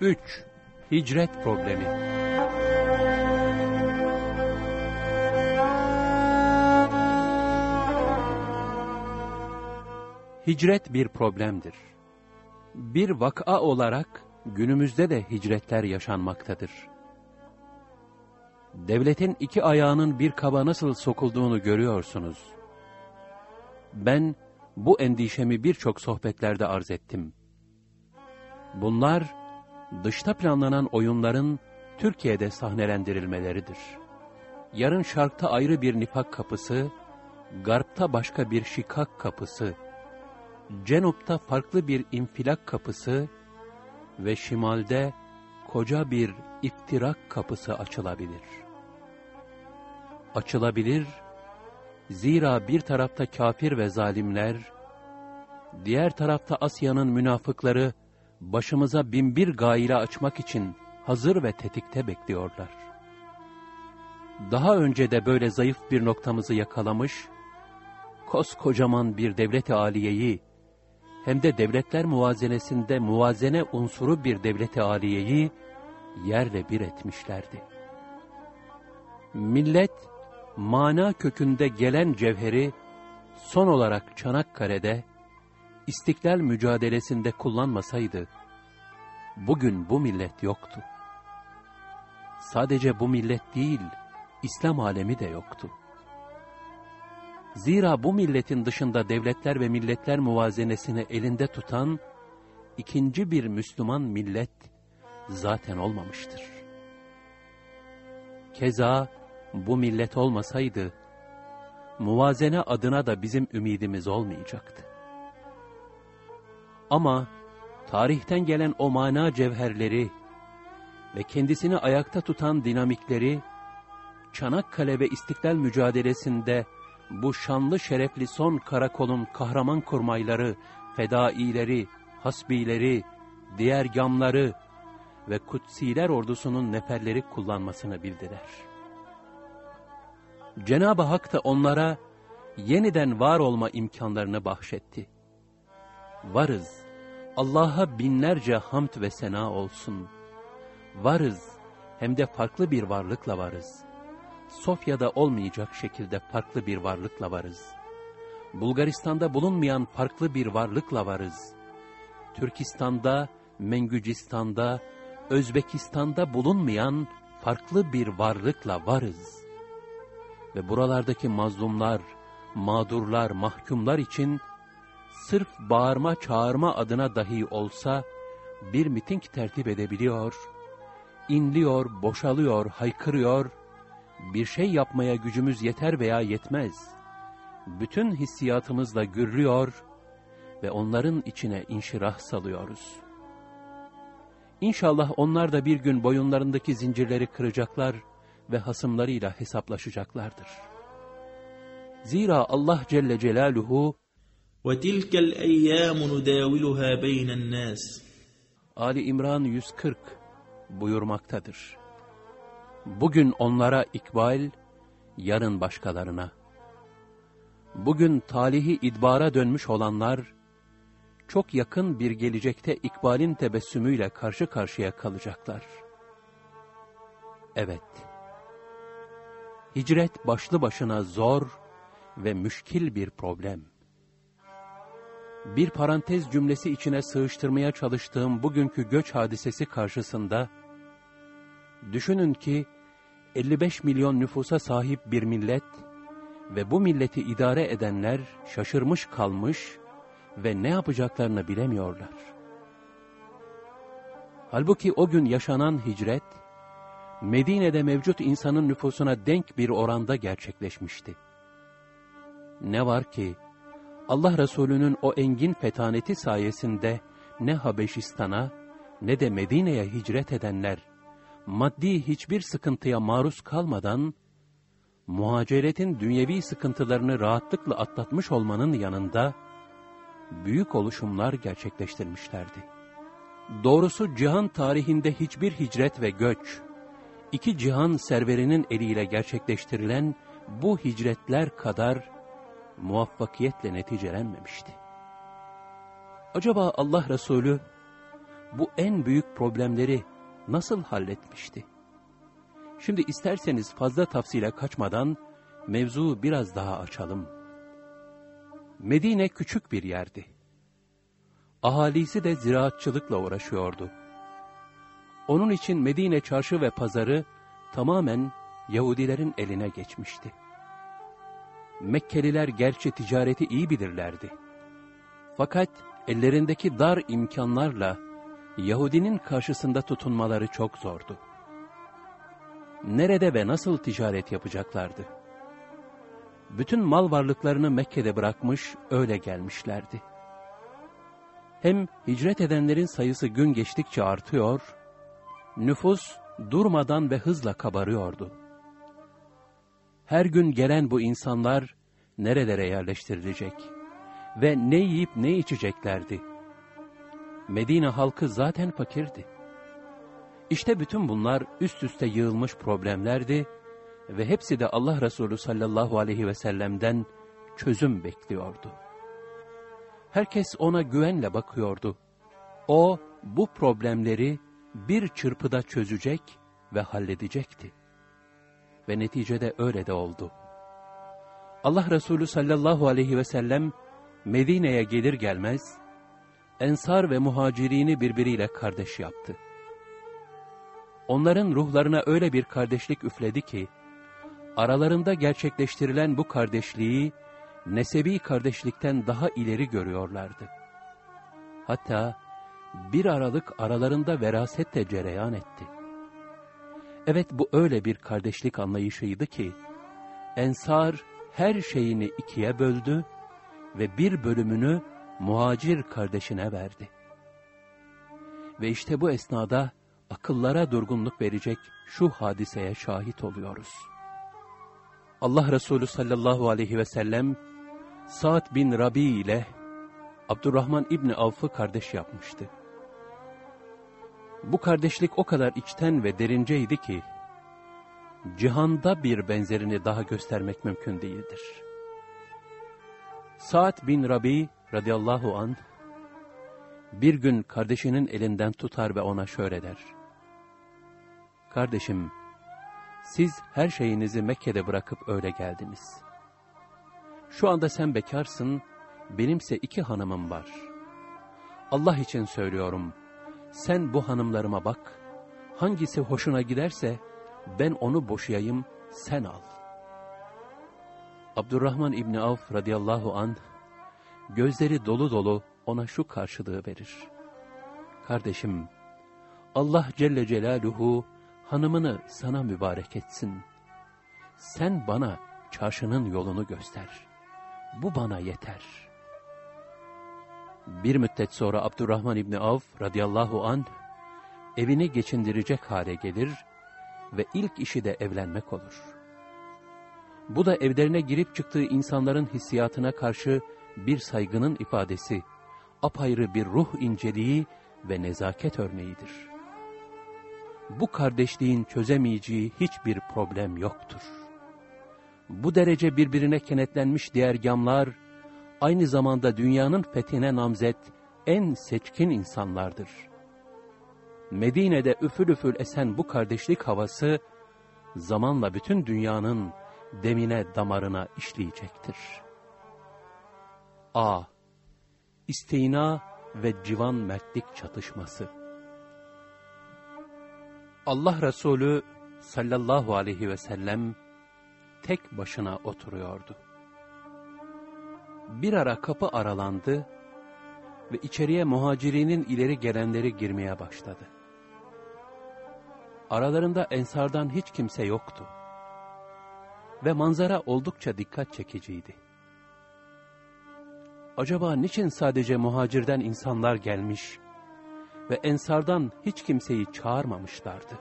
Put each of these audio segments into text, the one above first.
3. Hicret problemi Hicret bir problemdir. Bir vaka olarak günümüzde de hicretler yaşanmaktadır. Devletin iki ayağının bir kaba nasıl sokulduğunu görüyorsunuz. Ben bu endişemi birçok sohbetlerde arz ettim. Bunlar, dışta planlanan oyunların Türkiye'de sahnelendirilmeleridir. Yarın şarkta ayrı bir nifak kapısı, garpta başka bir şikak kapısı, cenupta farklı bir infilak kapısı ve şimalde koca bir iftirak kapısı açılabilir. Açılabilir, zira bir tarafta kafir ve zalimler, diğer tarafta Asya'nın münafıkları, başımıza binbir gaile açmak için hazır ve tetikte bekliyorlar. Daha önce de böyle zayıf bir noktamızı yakalamış, koskocaman bir devlet-i aliyeyi, hem de devletler muvazenesinde muvazene unsuru bir devlet-i aliyeyi yerle bir etmişlerdi. Millet, mana kökünde gelen cevheri, son olarak Çanakkale'de, istiklal mücadelesinde kullanmasaydı, bugün bu millet yoktu. Sadece bu millet değil, İslam alemi de yoktu. Zira bu milletin dışında devletler ve milletler muvazenesini elinde tutan ikinci bir Müslüman millet zaten olmamıştır. Keza bu millet olmasaydı, muvazene adına da bizim ümidimiz olmayacaktı. Ama tarihten gelen o mana cevherleri ve kendisini ayakta tutan dinamikleri, Çanakkale ve İstiklal mücadelesinde bu şanlı şerefli son karakolun kahraman kurmayları, fedaileri, hasbileri, diğer gamları ve kutsiler ordusunun neferleri kullanmasını bildiler. Cenab-ı Hak da onlara yeniden var olma imkanlarını bahşetti. Varız, Allah'a binlerce hamd ve sena olsun. Varız, hem de farklı bir varlıkla varız. Sofya'da olmayacak şekilde farklı bir varlıkla varız. Bulgaristan'da bulunmayan farklı bir varlıkla varız. Türkistan'da, Mengücistan'da, Özbekistan'da bulunmayan farklı bir varlıkla varız. Ve buralardaki mazlumlar, mağdurlar, mahkumlar için sırf bağırma çağırma adına dahi olsa bir miting tertip edebiliyor, inliyor, boşalıyor, haykırıyor, bir şey yapmaya gücümüz yeter veya yetmez. Bütün hissiyatımızla gürlüyor ve onların içine inşirah salıyoruz. İnşallah onlar da bir gün boyunlarındaki zincirleri kıracaklar ve hasımlarıyla hesaplaşacaklardır. Zira Allah Celle Celaluhu وَتِلْكَ الْاَيَّامُ نُدَاوِلُهَا بَيْنَ النَّاسِ Ali İmran 140 buyurmaktadır. Bugün onlara ikbal, yarın başkalarına. Bugün talihi idbara dönmüş olanlar, çok yakın bir gelecekte ikbalin tebessümüyle karşı karşıya kalacaklar. Evet, hicret başlı başına zor ve müşkil bir problem. Bir parantez cümlesi içine sığıştırmaya çalıştığım bugünkü göç hadisesi karşısında, düşünün ki 55 milyon nüfusa sahip bir millet ve bu milleti idare edenler şaşırmış kalmış ve ne yapacaklarını bilemiyorlar. Halbuki o gün yaşanan hicret, Medine'de mevcut insanın nüfusuna denk bir oranda gerçekleşmişti. Ne var ki, Allah Resulü'nün o engin fetaneti sayesinde ne Habeşistan'a ne de Medine'ye hicret edenler, maddi hiçbir sıkıntıya maruz kalmadan, muhaceretin dünyevi sıkıntılarını rahatlıkla atlatmış olmanın yanında, büyük oluşumlar gerçekleştirmişlerdi. Doğrusu cihan tarihinde hiçbir hicret ve göç, iki cihan serverinin eliyle gerçekleştirilen bu hicretler kadar muvaffakiyetle neticelenmemişti. Acaba Allah Resulü bu en büyük problemleri nasıl halletmişti? Şimdi isterseniz fazla tafsile kaçmadan mevzuu biraz daha açalım. Medine küçük bir yerdi. Ahalisi de ziraatçılıkla uğraşıyordu. Onun için Medine çarşı ve pazarı tamamen Yahudilerin eline geçmişti. Mekkeliler gerçi ticareti iyi bilirlerdi. Fakat ellerindeki dar imkanlarla Yahudinin karşısında tutunmaları çok zordu. Nerede ve nasıl ticaret yapacaklardı? Bütün mal varlıklarını Mekke'de bırakmış, öyle gelmişlerdi. Hem hicret edenlerin sayısı gün geçtikçe artıyor, nüfus durmadan ve hızla kabarıyordu. Her gün gelen bu insanlar nerelere yerleştirilecek ve ne yiyip ne içeceklerdi? Medine halkı zaten fakirdi. İşte bütün bunlar üst üste yığılmış problemlerdi ve hepsi de Allah Resulü sallallahu aleyhi ve sellem'den çözüm bekliyordu. Herkes ona güvenle bakıyordu. O bu problemleri bir çırpıda çözecek ve halledecekti. Ve neticede öyle de oldu. Allah Resulü sallallahu aleyhi ve sellem Medine'ye gelir gelmez, Ensar ve muhacirini birbiriyle kardeş yaptı. Onların ruhlarına öyle bir kardeşlik üfledi ki, aralarında gerçekleştirilen bu kardeşliği, nesebi kardeşlikten daha ileri görüyorlardı. Hatta bir aralık aralarında veraset de cereyan etti. Evet bu öyle bir kardeşlik anlayışıydı ki, Ensar her şeyini ikiye böldü ve bir bölümünü muhacir kardeşine verdi. Ve işte bu esnada akıllara durgunluk verecek şu hadiseye şahit oluyoruz. Allah Resulü sallallahu aleyhi ve sellem Sa'd bin Rabi ile Abdurrahman İbni Avf'ı kardeş yapmıştı. Bu kardeşlik o kadar içten ve derinceydi ki, cihanda bir benzerini daha göstermek mümkün değildir. Sa'd bin Rabi radıyallahu an bir gün kardeşinin elinden tutar ve ona şöyle der. Kardeşim, siz her şeyinizi Mekke'de bırakıp öyle geldiniz. Şu anda sen bekarsın, benimse iki hanımım var. Allah için söylüyorum, sen bu hanımlarıma bak, hangisi hoşuna giderse ben onu boşayayım, sen al. Abdurrahman İbni Avf radıyallahu anh, gözleri dolu dolu ona şu karşılığı verir. Kardeşim, Allah Celle Celaluhu hanımını sana mübarek etsin. Sen bana çarşının yolunu göster. Bu bana yeter. Bir müddet sonra Abdurrahman İbni Avf radıyallahu anh evini geçindirecek hale gelir ve ilk işi de evlenmek olur. Bu da evlerine girip çıktığı insanların hissiyatına karşı bir saygının ifadesi, apayrı bir ruh inceliği ve nezaket örneğidir. Bu kardeşliğin çözemeyeceği hiçbir problem yoktur. Bu derece birbirine kenetlenmiş diğer gamlar, aynı zamanda dünyanın fethine namzet en seçkin insanlardır. Medine'de üfül üfül esen bu kardeşlik havası, zamanla bütün dünyanın demine damarına işleyecektir.'' A. İstina ve civan mertlik çatışması. Allah Resulü sallallahu aleyhi ve sellem tek başına oturuyordu. Bir ara kapı aralandı ve içeriye muhacirinin ileri gelenleri girmeye başladı. Aralarında ensardan hiç kimse yoktu ve manzara oldukça dikkat çekiciydi acaba niçin sadece muhacirden insanlar gelmiş ve ensardan hiç kimseyi çağırmamışlardı?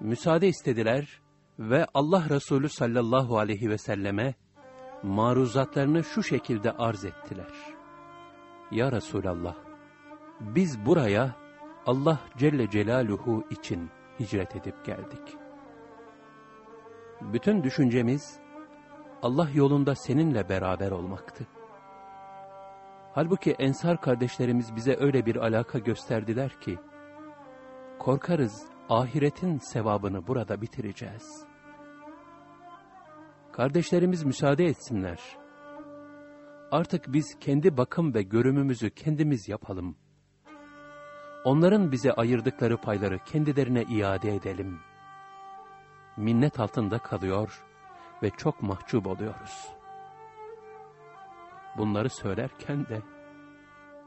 Müsaade istediler ve Allah Resulü sallallahu aleyhi ve selleme maruzatlarını şu şekilde arz ettiler. Ya Resulallah, biz buraya Allah Celle Celaluhu için hicret edip geldik. Bütün düşüncemiz Allah yolunda seninle beraber olmaktı. Halbuki Ensar kardeşlerimiz bize öyle bir alaka gösterdiler ki, korkarız ahiretin sevabını burada bitireceğiz. Kardeşlerimiz müsaade etsinler. Artık biz kendi bakım ve görümümüzü kendimiz yapalım. Onların bize ayırdıkları payları kendilerine iade edelim. Minnet altında kalıyor ve çok mahcup oluyoruz. Bunları söylerken de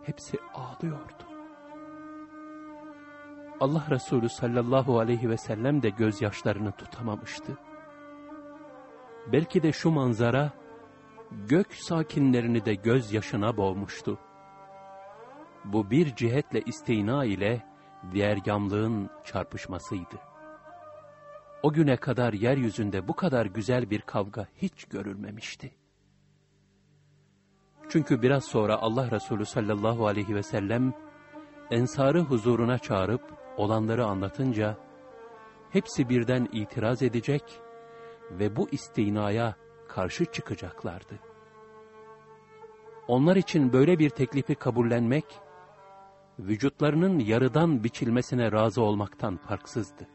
hepsi ağlıyordu. Allah Resulü sallallahu aleyhi ve sellem de gözyaşlarını tutamamıştı. Belki de şu manzara, gök sakinlerini de gözyaşına boğmuştu. Bu bir cihetle isteyna ile diğer yamlığın çarpışmasıydı. O güne kadar yeryüzünde bu kadar güzel bir kavga hiç görülmemişti. Çünkü biraz sonra Allah Resulü sallallahu aleyhi ve sellem ensarı huzuruna çağırıp olanları anlatınca hepsi birden itiraz edecek ve bu istinaya karşı çıkacaklardı. Onlar için böyle bir teklifi kabullenmek, vücutlarının yarıdan biçilmesine razı olmaktan farksızdı.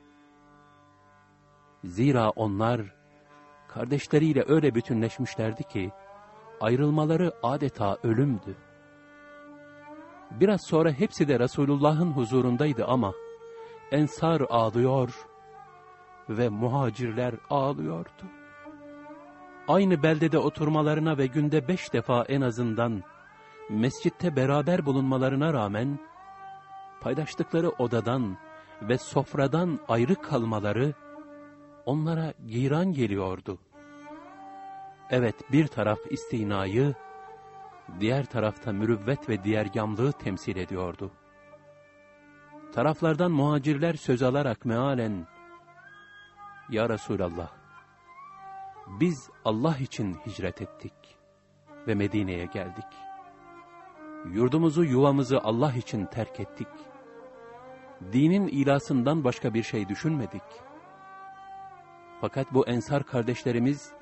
Zira onlar, kardeşleriyle öyle bütünleşmişlerdi ki, ayrılmaları adeta ölümdü. Biraz sonra hepsi de Resulullah'ın huzurundaydı ama, Ensar ağlıyor ve muhacirler ağlıyordu. Aynı beldede oturmalarına ve günde beş defa en azından mescitte beraber bulunmalarına rağmen, paylaştıkları odadan ve sofradan ayrı kalmaları onlara giran geliyordu. Evet bir taraf istinayı, diğer tarafta mürüvvet ve diğer yamlığı temsil ediyordu. Taraflardan muhacirler söz alarak mealen, Ya Resulallah, biz Allah için hicret ettik ve Medine'ye geldik. Yurdumuzu, yuvamızı Allah için terk ettik. Dinin ilasından başka bir şey düşünmedik. Fakat bu ensar kardeşlerimiz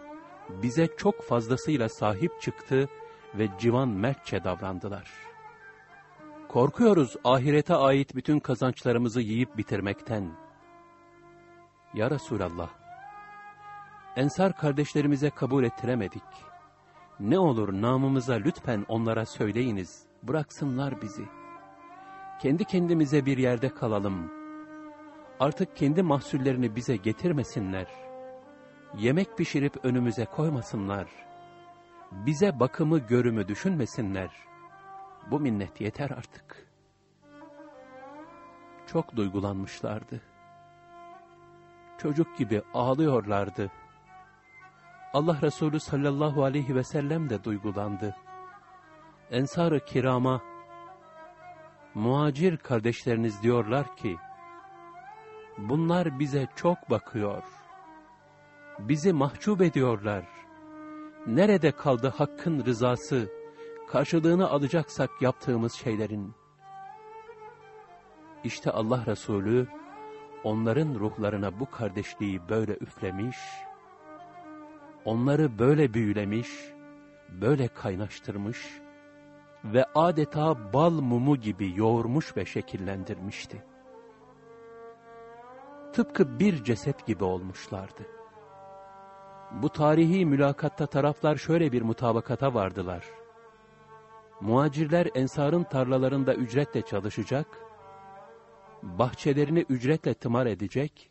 bize çok fazlasıyla sahip çıktı ve civan mertçe davrandılar. Korkuyoruz ahirete ait bütün kazançlarımızı yiyip bitirmekten. Ya Resulallah, Ensar kardeşlerimize kabul ettiremedik. Ne olur namımıza lütfen onlara söyleyiniz, bıraksınlar bizi. Kendi kendimize bir yerde kalalım. Artık kendi mahsullerini bize getirmesinler. Yemek pişirip önümüze koymasınlar. Bize bakımı görümü düşünmesinler. Bu minnet yeter artık. Çok duygulanmışlardı. Çocuk gibi ağlıyorlardı. Allah Resulü sallallahu aleyhi ve sellem de duygulandı. Ensar-ı kirama, muacir kardeşleriniz diyorlar ki, bunlar bize çok bakıyor. Bizi mahcup ediyorlar. Nerede kaldı hakkın rızası, karşılığını alacaksak yaptığımız şeylerin? İşte Allah Resulü, onların ruhlarına bu kardeşliği böyle üflemiş onları böyle büyülemiş, böyle kaynaştırmış ve adeta bal mumu gibi yoğurmuş ve şekillendirmişti. Tıpkı bir ceset gibi olmuşlardı. Bu tarihi mülakatta taraflar şöyle bir mutabakata vardılar. Muacirler ensarın tarlalarında ücretle çalışacak, bahçelerini ücretle tımar edecek,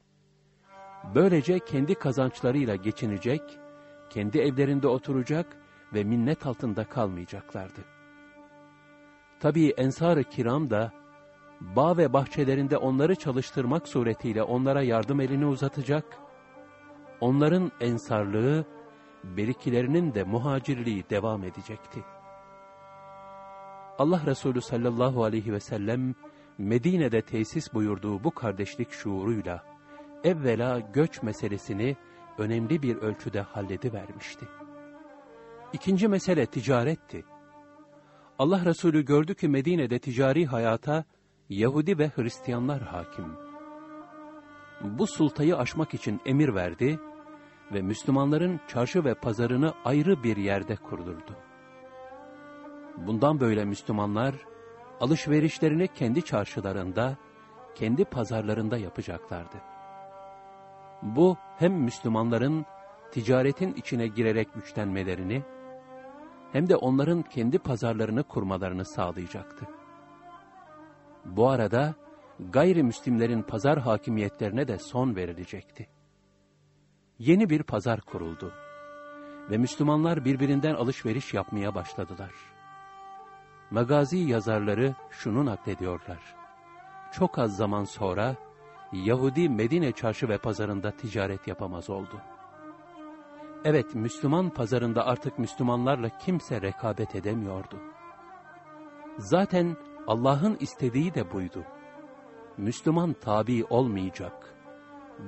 böylece kendi kazançlarıyla geçinecek kendi evlerinde oturacak ve minnet altında kalmayacaklardı. Tabii Ensar-ı Kiram da, bağ ve bahçelerinde onları çalıştırmak suretiyle onlara yardım elini uzatacak, onların ensarlığı, berikilerinin de muhacirliği devam edecekti. Allah Resulü sallallahu aleyhi ve sellem, Medine'de tesis buyurduğu bu kardeşlik şuuruyla, evvela göç meselesini önemli bir ölçüde halledivermişti. İkinci mesele ticaretti. Allah Resulü gördü ki Medine'de ticari hayata Yahudi ve Hristiyanlar hakim. Bu sultayı aşmak için emir verdi ve Müslümanların çarşı ve pazarını ayrı bir yerde kurdurdu. Bundan böyle Müslümanlar alışverişlerini kendi çarşılarında, kendi pazarlarında yapacaklardı. Bu hem Müslümanların ticaretin içine girerek güçlenmelerini, hem de onların kendi pazarlarını kurmalarını sağlayacaktı. Bu arada gayrimüslimlerin pazar hakimiyetlerine de son verilecekti. Yeni bir pazar kuruldu ve Müslümanlar birbirinden alışveriş yapmaya başladılar. Magazi yazarları şunu naklediyorlar. Çok az zaman sonra Yahudi Medine çarşı ve pazarında ticaret yapamaz oldu. Evet, Müslüman pazarında artık Müslümanlarla kimse rekabet edemiyordu. Zaten Allah'ın istediği de buydu. Müslüman tabi olmayacak,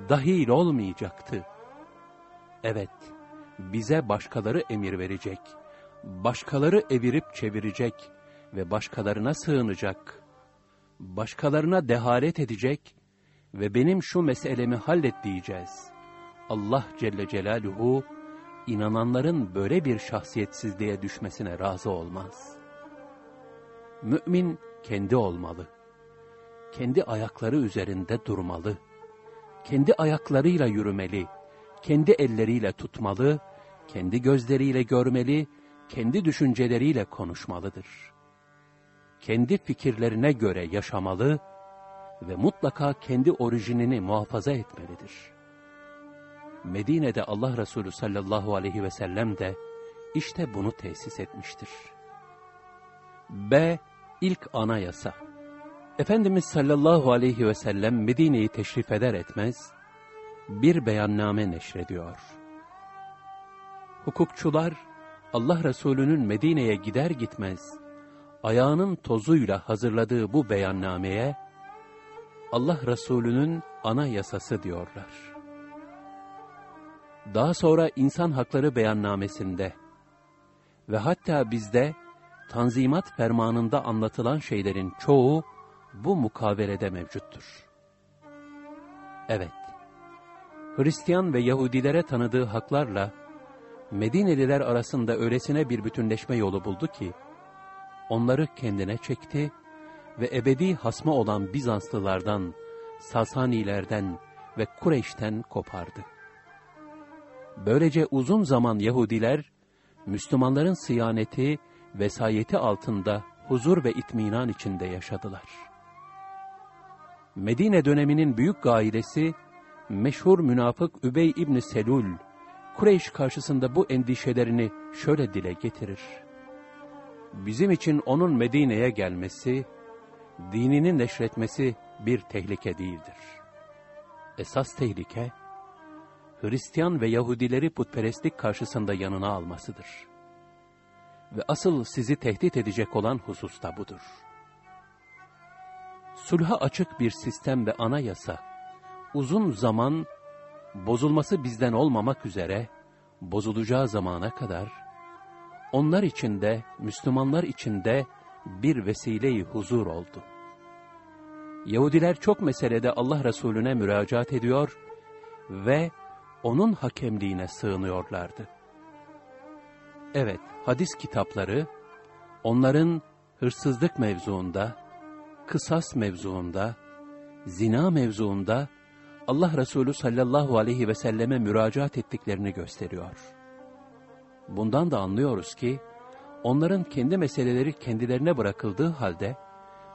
dahil olmayacaktı. Evet, bize başkaları emir verecek, başkaları evirip çevirecek ve başkalarına sığınacak, başkalarına deharet edecek ve benim şu meselemi hallet diyeceğiz. Allah Celle Celaluhu, inananların böyle bir şahsiyetsizliğe düşmesine razı olmaz. Mümin kendi olmalı. Kendi ayakları üzerinde durmalı. Kendi ayaklarıyla yürümeli. Kendi elleriyle tutmalı. Kendi gözleriyle görmeli. Kendi düşünceleriyle konuşmalıdır. Kendi fikirlerine göre yaşamalı ve mutlaka kendi orijinini muhafaza etmelidir.'' Medine'de Allah Resulü sallallahu aleyhi ve sellem de işte bunu tesis etmiştir. B. İlk anayasa Efendimiz sallallahu aleyhi ve sellem Medine'yi teşrif eder etmez bir beyanname neşrediyor. Hukukçular Allah Resulü'nün Medine'ye gider gitmez ayağının tozuyla hazırladığı bu beyannameye Allah Resulü'nün anayasası diyorlar. Daha sonra insan hakları beyannamesinde ve hatta bizde Tanzimat fermanında anlatılan şeylerin çoğu bu mukavelede mevcuttur. Evet, Hristiyan ve Yahudilere tanıdığı haklarla Medineliler arasında öylesine bir bütünleşme yolu buldu ki, onları kendine çekti ve ebedi hasma olan Bizanslılardan, Sasanilerden ve Kureyş'ten kopardı. Böylece uzun zaman Yahudiler, Müslümanların sıyaneti, vesayeti altında huzur ve itminan içinde yaşadılar. Medine döneminin büyük gailesi, meşhur münafık Übey İbni Selul, Kureyş karşısında bu endişelerini şöyle dile getirir. Bizim için onun Medine'ye gelmesi, dinini neşretmesi bir tehlike değildir. Esas tehlike, Hristiyan ve Yahudileri putperestlik karşısında yanına almasıdır. Ve asıl sizi tehdit edecek olan husus da budur. Sulha açık bir sistem ve anayasa, uzun zaman bozulması bizden olmamak üzere, bozulacağı zamana kadar, onlar için de, Müslümanlar için de bir vesileyi huzur oldu. Yahudiler çok meselede Allah Resulüne müracaat ediyor ve onun hakemliğine sığınıyorlardı. Evet, hadis kitapları, onların hırsızlık mevzuunda, kısas mevzuunda, zina mevzuunda Allah Resulü sallallahu aleyhi ve selleme müracaat ettiklerini gösteriyor. Bundan da anlıyoruz ki, onların kendi meseleleri kendilerine bırakıldığı halde,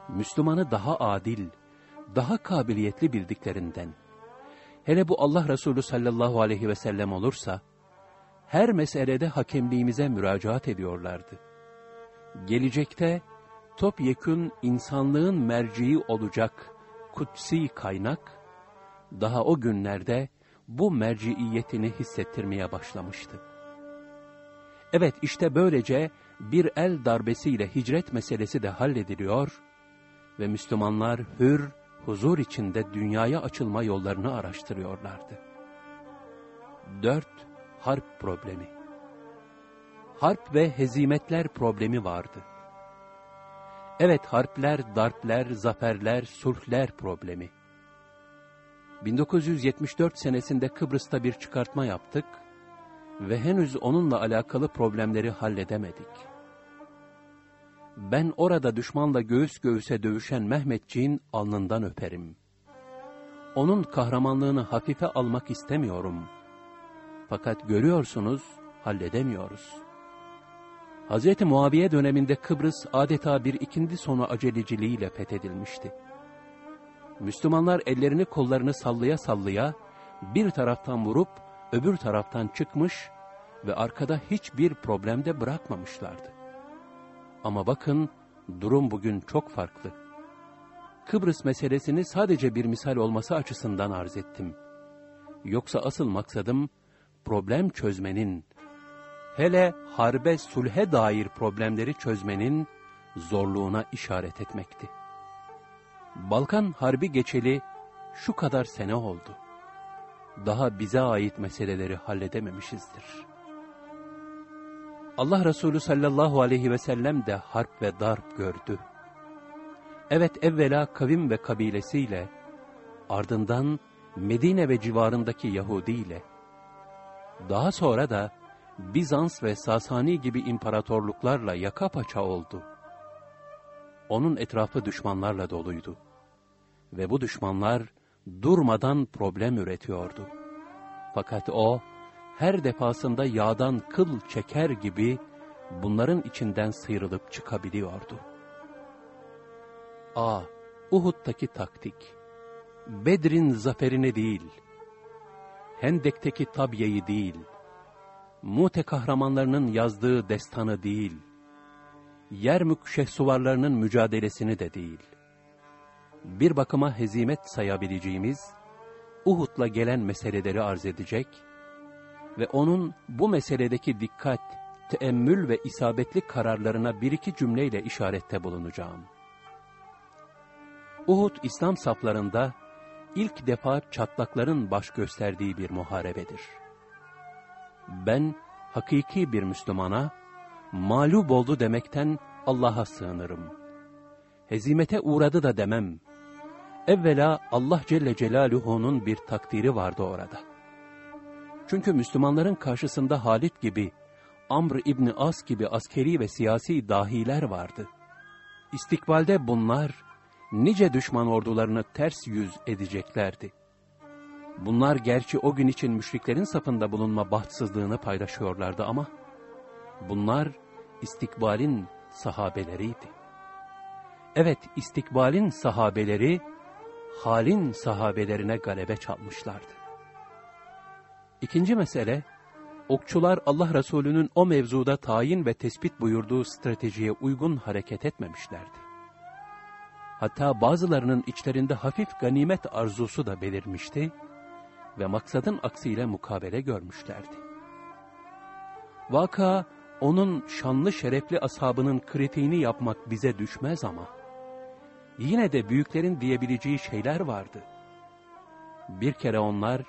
Müslümanı daha adil, daha kabiliyetli bildiklerinden, hele bu Allah Resulü sallallahu aleyhi ve sellem olursa, her meselede hakemliğimize müracaat ediyorlardı. Gelecekte topyekün insanlığın merciği olacak kutsi kaynak, daha o günlerde bu merciiyetini hissettirmeye başlamıştı. Evet işte böylece bir el darbesiyle hicret meselesi de hallediliyor ve Müslümanlar hür, huzur içinde dünyaya açılma yollarını araştırıyorlardı. 4. Harp problemi Harp ve hezimetler problemi vardı. Evet harpler, darpler, zaferler, sulhler problemi. 1974 senesinde Kıbrıs'ta bir çıkartma yaptık ve henüz onunla alakalı problemleri halledemedik. ben orada düşmanla göğüs göğüse dövüşen Mehmetçiğin alnından öperim. Onun kahramanlığını hafife almak istemiyorum. Fakat görüyorsunuz, halledemiyoruz. Hz. Muaviye döneminde Kıbrıs adeta bir ikindi sonu aceleciliğiyle fethedilmişti. Müslümanlar ellerini kollarını sallaya sallaya bir taraftan vurup öbür taraftan çıkmış ve arkada hiçbir problemde bırakmamışlardı. Ama bakın durum bugün çok farklı. Kıbrıs meselesini sadece bir misal olması açısından arz ettim. Yoksa asıl maksadım problem çözmenin, hele harbe sulhe dair problemleri çözmenin zorluğuna işaret etmekti. Balkan Harbi geçeli şu kadar sene oldu. Daha bize ait meseleleri halledememişizdir. Allah Resulü sallallahu aleyhi ve sellem de harp ve darp gördü. Evet evvela kavim ve kabilesiyle, ardından Medine ve civarındaki Yahudi ile, daha sonra da Bizans ve Sasani gibi imparatorluklarla yaka paça oldu. Onun etrafı düşmanlarla doluydu. Ve bu düşmanlar durmadan problem üretiyordu. Fakat o, her defasında yağdan kıl çeker gibi bunların içinden sıyrılıp çıkabiliyordu. A. Uhud'daki taktik. Bedir'in zaferini değil, Hendek'teki tabyeyi değil, Mute kahramanlarının yazdığı destanı değil, Yermük şehsuvarlarının mücadelesini de değil. Bir bakıma hezimet sayabileceğimiz, Uhud'la gelen meseleleri arz edecek ve onun bu meseledeki dikkat, teemmül ve isabetli kararlarına bir iki cümleyle işarette bulunacağım. Uhud İslam saflarında ilk defa çatlakların baş gösterdiği bir muharebedir. Ben hakiki bir Müslümana mağlup oldu demekten Allah'a sığınırım. Hezimete uğradı da demem. Evvela Allah Celle Celaluhu'nun bir takdiri vardı orada. Çünkü Müslümanların karşısında Halit gibi, Amr İbni As gibi askeri ve siyasi dahiler vardı. İstikbalde bunlar, nice düşman ordularını ters yüz edeceklerdi. Bunlar gerçi o gün için müşriklerin safında bulunma bahtsızlığını paylaşıyorlardı ama, bunlar istikbalin sahabeleriydi. Evet, istikbalin sahabeleri, halin sahabelerine galebe çalmışlardı. İkinci mesele, okçular Allah Resulü'nün o mevzuda tayin ve tespit buyurduğu stratejiye uygun hareket etmemişlerdi. Hatta bazılarının içlerinde hafif ganimet arzusu da belirmişti ve maksadın aksiyle mukabele görmüşlerdi. Vaka, onun şanlı şerefli ashabının kritiğini yapmak bize düşmez ama, yine de büyüklerin diyebileceği şeyler vardı. Bir kere onlar,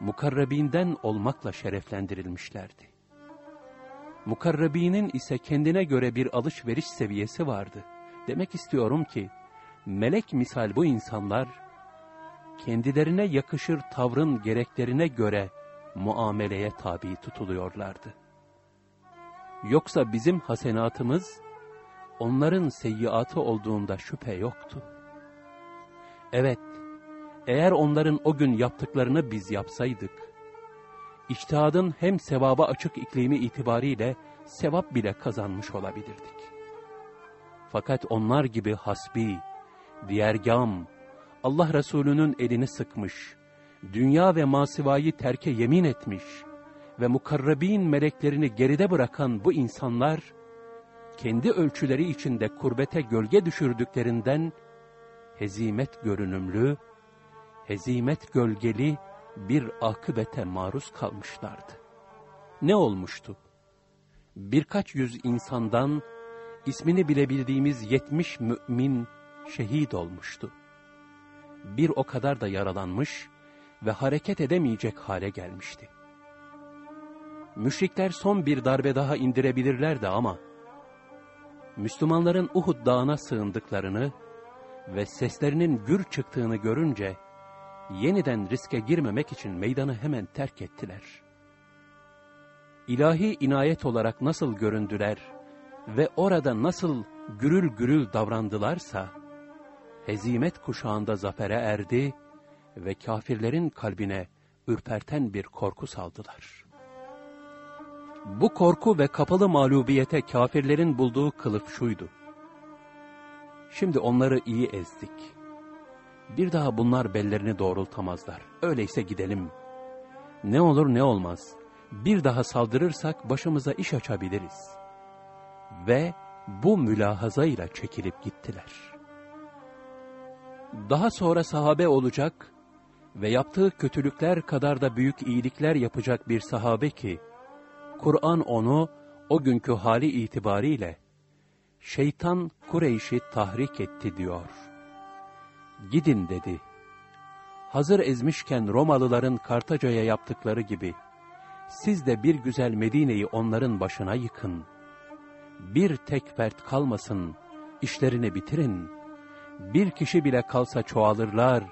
mukarrabinden olmakla şereflendirilmişlerdi. Mukarrabinin ise kendine göre bir alışveriş seviyesi vardı. Demek istiyorum ki, melek misal bu insanlar, kendilerine yakışır tavrın gereklerine göre muameleye tabi tutuluyorlardı. Yoksa bizim hasenatımız, onların seyyiatı olduğunda şüphe yoktu. Evet, eğer onların o gün yaptıklarını biz yapsaydık, içtihadın hem sevaba açık iklimi itibariyle sevap bile kazanmış olabilirdik. Fakat onlar gibi hasbi, diğergam, Allah Resulü'nün elini sıkmış, dünya ve masivayı terke yemin etmiş ve mukarrabin meleklerini geride bırakan bu insanlar, kendi ölçüleri içinde kurbete gölge düşürdüklerinden, hezimet görünümlü, hezimet gölgeli bir akıbete maruz kalmışlardı. Ne olmuştu? Birkaç yüz insandan ismini bilebildiğimiz yetmiş mümin şehit olmuştu. Bir o kadar da yaralanmış ve hareket edemeyecek hale gelmişti. Müşrikler son bir darbe daha indirebilirlerdi ama, Müslümanların Uhud dağına sığındıklarını ve seslerinin gür çıktığını görünce, yeniden riske girmemek için meydanı hemen terk ettiler. İlahi inayet olarak nasıl göründüler ve orada nasıl gürül gürül davrandılarsa, hezimet kuşağında zafere erdi ve kafirlerin kalbine ürperten bir korku saldılar. Bu korku ve kapalı mağlubiyete kafirlerin bulduğu kılıf şuydu. Şimdi onları iyi ezdik. Bir daha bunlar bellerini doğrultamazlar. Öyleyse gidelim. Ne olur ne olmaz. Bir daha saldırırsak başımıza iş açabiliriz. Ve bu mülahazayla çekilip gittiler. Daha sonra sahabe olacak ve yaptığı kötülükler kadar da büyük iyilikler yapacak bir sahabe ki, Kur'an onu o günkü hali itibariyle, şeytan Kureyş'i tahrik etti diyor. Gidin dedi. Hazır ezmişken Romalıların Kartaca'ya yaptıkları gibi, siz de bir güzel Medine'yi onların başına yıkın. Bir tek fert kalmasın, işlerini bitirin. Bir kişi bile kalsa çoğalırlar,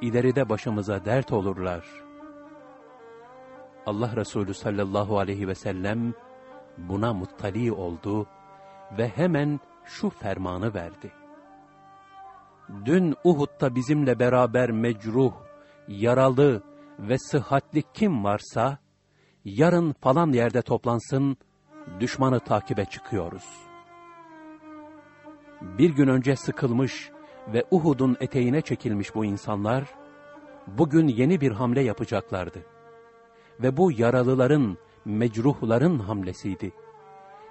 ileride başımıza dert olurlar. Allah Resulü sallallahu aleyhi ve sellem buna muttali oldu ve hemen şu fermanı verdi. Dün Uhud'da bizimle beraber mecruh, yaralı ve sıhhatli kim varsa, yarın falan yerde toplansın, düşmanı takibe çıkıyoruz. Bir gün önce sıkılmış ve Uhud'un eteğine çekilmiş bu insanlar, bugün yeni bir hamle yapacaklardı. Ve bu yaralıların, mecruhların hamlesiydi.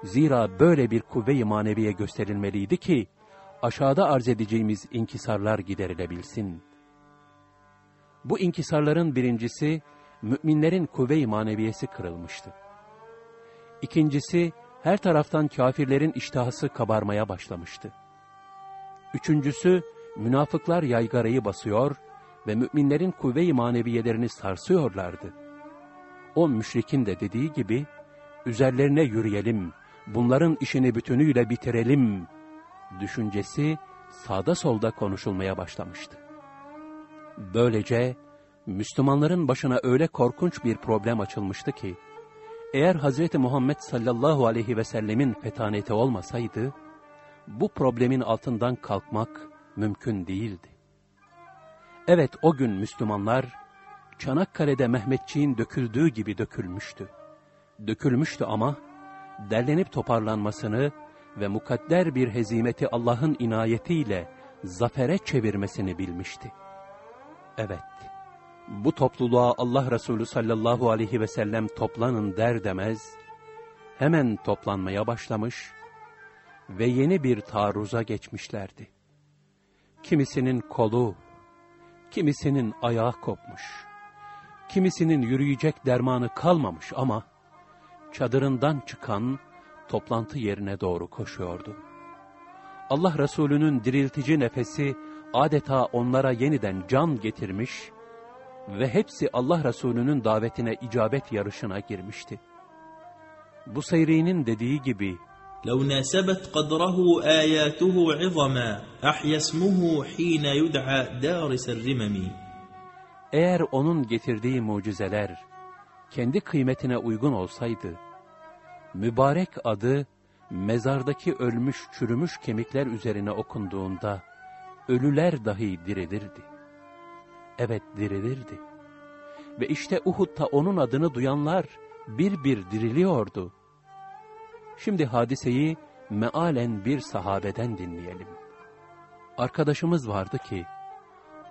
Zira böyle bir kuvve-i maneviye gösterilmeliydi ki, aşağıda arz edeceğimiz inkisarlar giderilebilsin. Bu inkisarların birincisi, müminlerin kuvve-i maneviyesi kırılmıştı. İkincisi, her taraftan kafirlerin iştahası kabarmaya başlamıştı. Üçüncüsü, münafıklar yaygarayı basıyor ve müminlerin kuvve-i maneviyelerini sarsıyorlardı. O müşrikin de dediği gibi, üzerlerine yürüyelim, bunların işini bütünüyle bitirelim, düşüncesi sağda solda konuşulmaya başlamıştı. Böylece, Müslümanların başına öyle korkunç bir problem açılmıştı ki, eğer Hazreti Muhammed sallallahu aleyhi ve sellemin fetaneti olmasaydı, bu problemin altından kalkmak mümkün değildi. Evet o gün Müslümanlar, Çanakkale'de Mehmetçiğin döküldüğü gibi dökülmüştü. Dökülmüştü ama, derlenip toparlanmasını ve mukadder bir hezimeti Allah'ın inayetiyle zafere çevirmesini bilmişti. Evet, bu topluluğa Allah Resulü sallallahu aleyhi ve sellem toplanın der demez, hemen toplanmaya başlamış ve yeni bir taarruza geçmişlerdi. Kimisinin kolu, kimisinin ayağı kopmuş, kimisinin yürüyecek dermanı kalmamış ama çadırından çıkan toplantı yerine doğru koşuyordu. Allah Resulü'nün diriltici nefesi adeta onlara yeniden can getirmiş ve hepsi Allah Resulü'nün davetine icabet yarışına girmişti. Bu seyrinin dediği gibi, لو ناسبت قدره آياته عظما أحيا اسمه حين يدعى دارس الرمم eğer onun getirdiği mucizeler kendi kıymetine uygun olsaydı, mübarek adı mezardaki ölmüş çürümüş kemikler üzerine okunduğunda ölüler dahi dirilirdi. Evet dirilirdi. Ve işte Uhud'da onun adını duyanlar bir bir diriliyordu. Şimdi hadiseyi mealen bir sahabeden dinleyelim. Arkadaşımız vardı ki,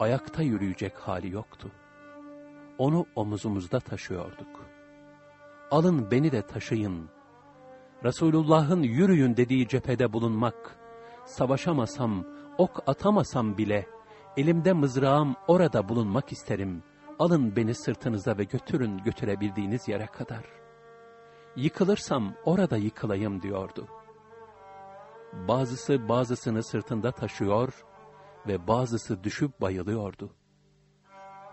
ayakta yürüyecek hali yoktu. Onu omuzumuzda taşıyorduk. Alın beni de taşıyın. Resulullah'ın yürüyün dediği cephede bulunmak, savaşamasam, ok atamasam bile, elimde mızrağım orada bulunmak isterim. Alın beni sırtınıza ve götürün götürebildiğiniz yere kadar.'' yıkılırsam orada yıkılayım diyordu. Bazısı bazısını sırtında taşıyor ve bazısı düşüp bayılıyordu.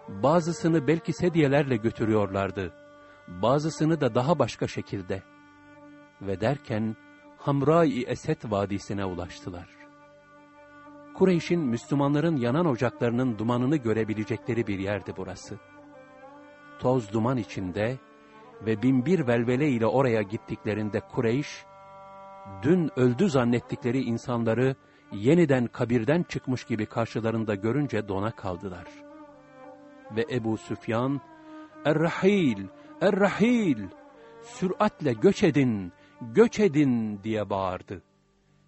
Bazısını belki sedyelerle götürüyorlardı, bazısını da daha başka şekilde. Ve derken Hamra-i Esed Vadisi'ne ulaştılar. Kureyş'in Müslümanların yanan ocaklarının dumanını görebilecekleri bir yerdi burası. Toz duman içinde, ve binbir velvele ile oraya gittiklerinde Kureyş, dün öldü zannettikleri insanları yeniden kabirden çıkmış gibi karşılarında görünce dona kaldılar. Ve Ebu Süfyan, Er-Rahil, Er-Rahil, süratle göç edin, göç edin diye bağırdı.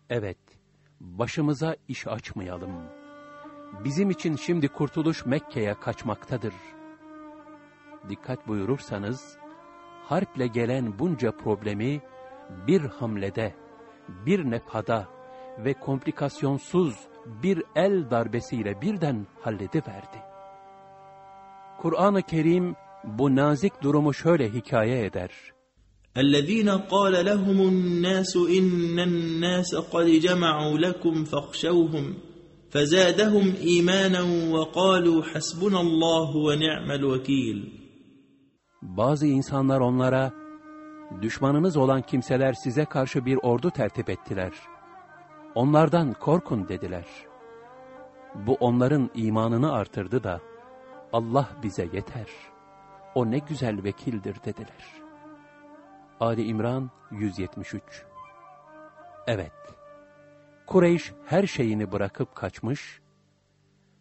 Evet, başımıza iş açmayalım. Bizim için şimdi kurtuluş Mekke'ye kaçmaktadır. Dikkat buyurursanız, harple gelen bunca problemi bir hamlede, bir nefhada ve komplikasyonsuz bir el darbesiyle birden hallediverdi. Kur'an-ı Kerim bu nazik durumu şöyle hikaye eder. الذين قال لهم الناس إن الناس قد جمعوا لكم فاخشوهم فزادهم إيمانا وقالوا حسبنا الله ونعم الوكيل Bazı insanlar onlara, düşmanınız olan kimseler size karşı bir ordu tertip ettiler. Onlardan korkun dediler. Bu onların imanını artırdı da, Allah bize yeter. O ne güzel vekildir dediler. Ali İmran 173 Evet, Kureyş her şeyini bırakıp kaçmış,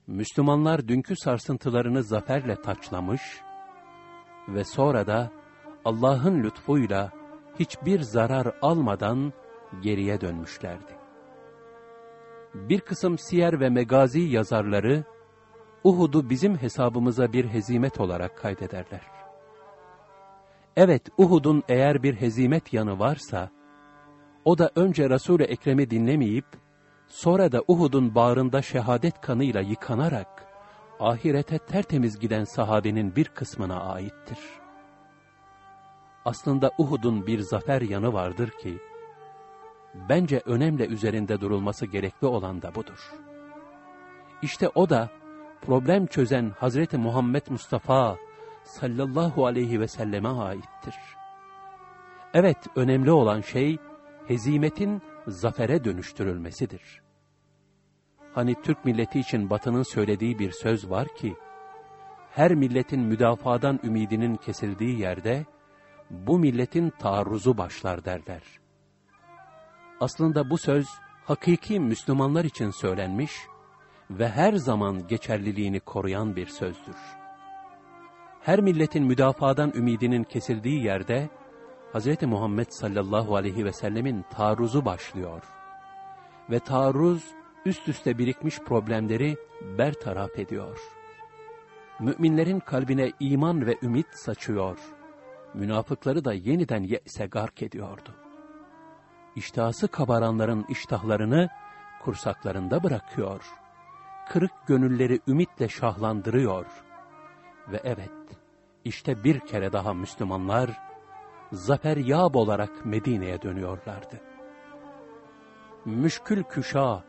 Müslümanlar dünkü sarsıntılarını zaferle taçlamış ve sonra da Allah'ın lütfuyla hiçbir zarar almadan geriye dönmüşlerdi. Bir kısım siyer ve megazi yazarları, Uhud'u bizim hesabımıza bir hezimet olarak kaydederler. Evet, Uhud'un eğer bir hezimet yanı varsa, o da önce Resul-i Ekrem'i dinlemeyip, sonra da Uhud'un bağrında şehadet kanıyla yıkanarak, ahirete tertemiz giden sahabenin bir kısmına aittir. Aslında Uhud'un bir zafer yanı vardır ki, bence önemli üzerinde durulması gerekli olan da budur. İşte o da, problem çözen Hazreti Muhammed Mustafa sallallahu aleyhi ve selleme aittir. Evet, önemli olan şey, hezimetin zafere dönüştürülmesidir. Hani Türk milleti için Batı'nın söylediği bir söz var ki, her milletin müdafadan ümidinin kesildiği yerde, bu milletin taarruzu başlar derler. Aslında bu söz, hakiki Müslümanlar için söylenmiş ve her zaman geçerliliğini koruyan bir sözdür. Her milletin müdafadan ümidinin kesildiği yerde, Hz. Muhammed sallallahu aleyhi ve sellemin taarruzu başlıyor. Ve taarruz, üst üste birikmiş problemleri bertaraf ediyor. Müminlerin kalbine iman ve ümit saçıyor. Münafıkları da yeniden ye'se gark ediyordu. İştahsı kabaranların iştahlarını kursaklarında bırakıyor. Kırık gönülleri ümitle şahlandırıyor. Ve evet, işte bir kere daha Müslümanlar, zafer yağb olarak Medine'ye dönüyorlardı. Müşkül küşa,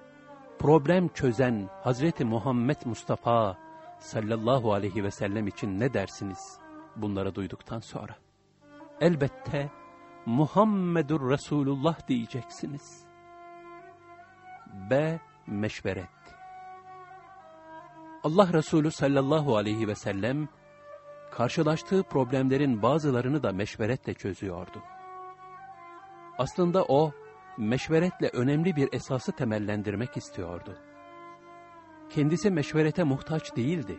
problem çözen Hazreti Muhammed Mustafa sallallahu aleyhi ve sellem için ne dersiniz bunları duyduktan sonra? Elbette Muhammedur Resulullah diyeceksiniz. B. Meşveret Allah Resulü sallallahu aleyhi ve sellem karşılaştığı problemlerin bazılarını da meşveretle çözüyordu. Aslında o, meşveretle önemli bir esası temellendirmek istiyordu. Kendisi meşverete muhtaç değildi.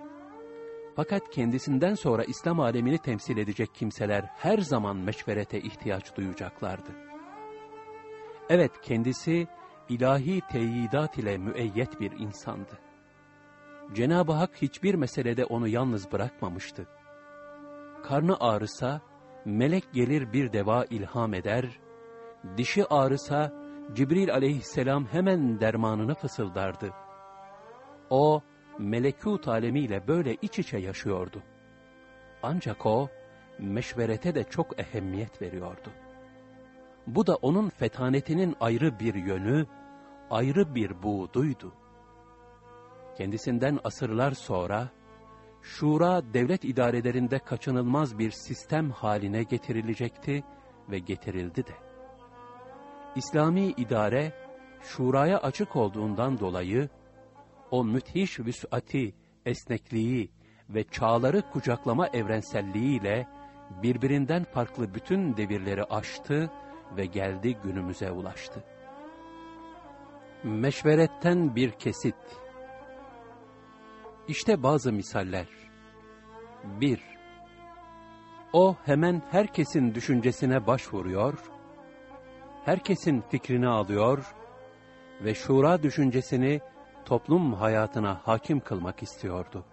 Fakat kendisinden sonra İslam alemini temsil edecek kimseler her zaman meşverete ihtiyaç duyacaklardı. Evet kendisi ilahi teyidat ile müeyyet bir insandı. Cenab-ı Hak hiçbir meselede onu yalnız bırakmamıştı. Karnı ağrısa melek gelir bir deva ilham eder, dişi ağrısa Cibril aleyhisselam hemen dermanını fısıldardı. O, melekut alemiyle böyle iç içe yaşıyordu. Ancak o, meşverete de çok ehemmiyet veriyordu. Bu da onun fetanetinin ayrı bir yönü, ayrı bir buğduydu. Kendisinden asırlar sonra, şura devlet idarelerinde kaçınılmaz bir sistem haline getirilecekti ve getirildi de. İslami idare, şuraya açık olduğundan dolayı, o müthiş vüs'ati, esnekliği ve çağları kucaklama evrenselliğiyle birbirinden farklı bütün devirleri aştı ve geldi günümüze ulaştı. Meşveretten bir kesit. İşte bazı misaller. 1. O hemen herkesin düşüncesine başvuruyor, herkesin fikrini alıyor ve şura düşüncesini toplum hayatına hakim kılmak istiyordu.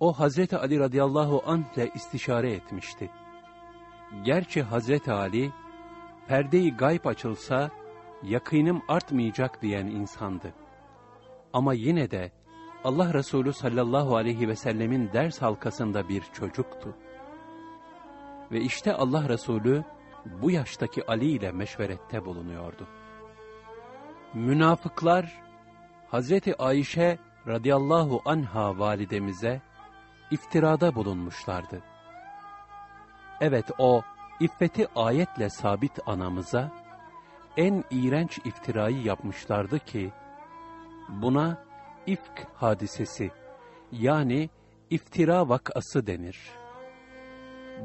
O Hazreti Ali radıyallahu anh istişare etmişti. Gerçi Hazreti Ali, perdeyi gayb açılsa, yakınım artmayacak diyen insandı. Ama yine de Allah Resulü sallallahu aleyhi ve sellemin ders halkasında bir çocuktu. Ve işte Allah Resulü bu yaştaki Ali ile meşverette bulunuyordu. Münafıklar Hazreti Ayşe radıyallahu anha validemize iftirada bulunmuşlardı. Evet o iffeti ayetle sabit anamıza en iğrenç iftirayı yapmışlardı ki buna ifk hadisesi yani iftira vakası denir.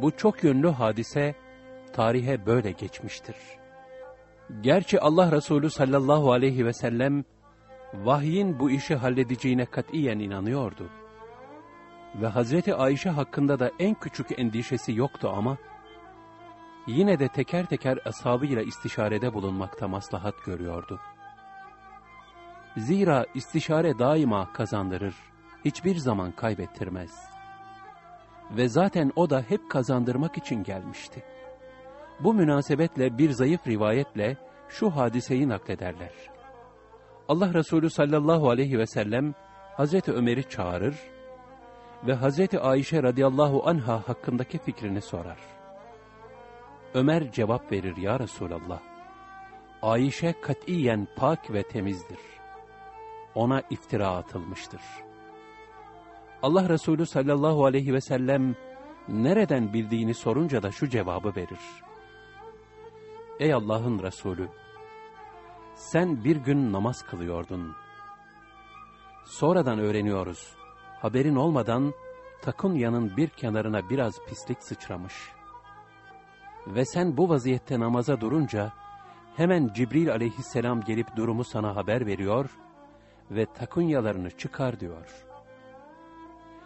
Bu çok yönlü hadise tarihe böyle geçmiştir. Gerçi Allah Resulü sallallahu aleyhi ve sellem vahyin bu işi halledeceğine katiyen inanıyordu. Ve Hazreti Ayşe hakkında da en küçük endişesi yoktu ama, yine de teker teker ashabıyla istişarede bulunmakta maslahat görüyordu. Zira istişare daima kazandırır, hiçbir zaman kaybettirmez. Ve zaten o da hep kazandırmak için gelmişti. Bu münasebetle bir zayıf rivayetle şu hadiseyi naklederler. Allah Resulü sallallahu aleyhi ve sellem Hazreti Ömer'i çağırır ve Hazreti Ayşe radıyallahu anha hakkındaki fikrini sorar. Ömer cevap verir ya Resulallah. Ayşe katiyen pak ve temizdir. Ona iftira atılmıştır. Allah Resulü sallallahu aleyhi ve sellem nereden bildiğini sorunca da şu cevabı verir. Ey Allah'ın Resulü! Sen bir gün namaz kılıyordun. Sonradan öğreniyoruz. Haberin olmadan Takunya'nın bir kenarına biraz pislik sıçramış. Ve sen bu vaziyette namaza durunca hemen Cibril aleyhisselam gelip durumu sana haber veriyor ve takunyalarını çıkar diyor.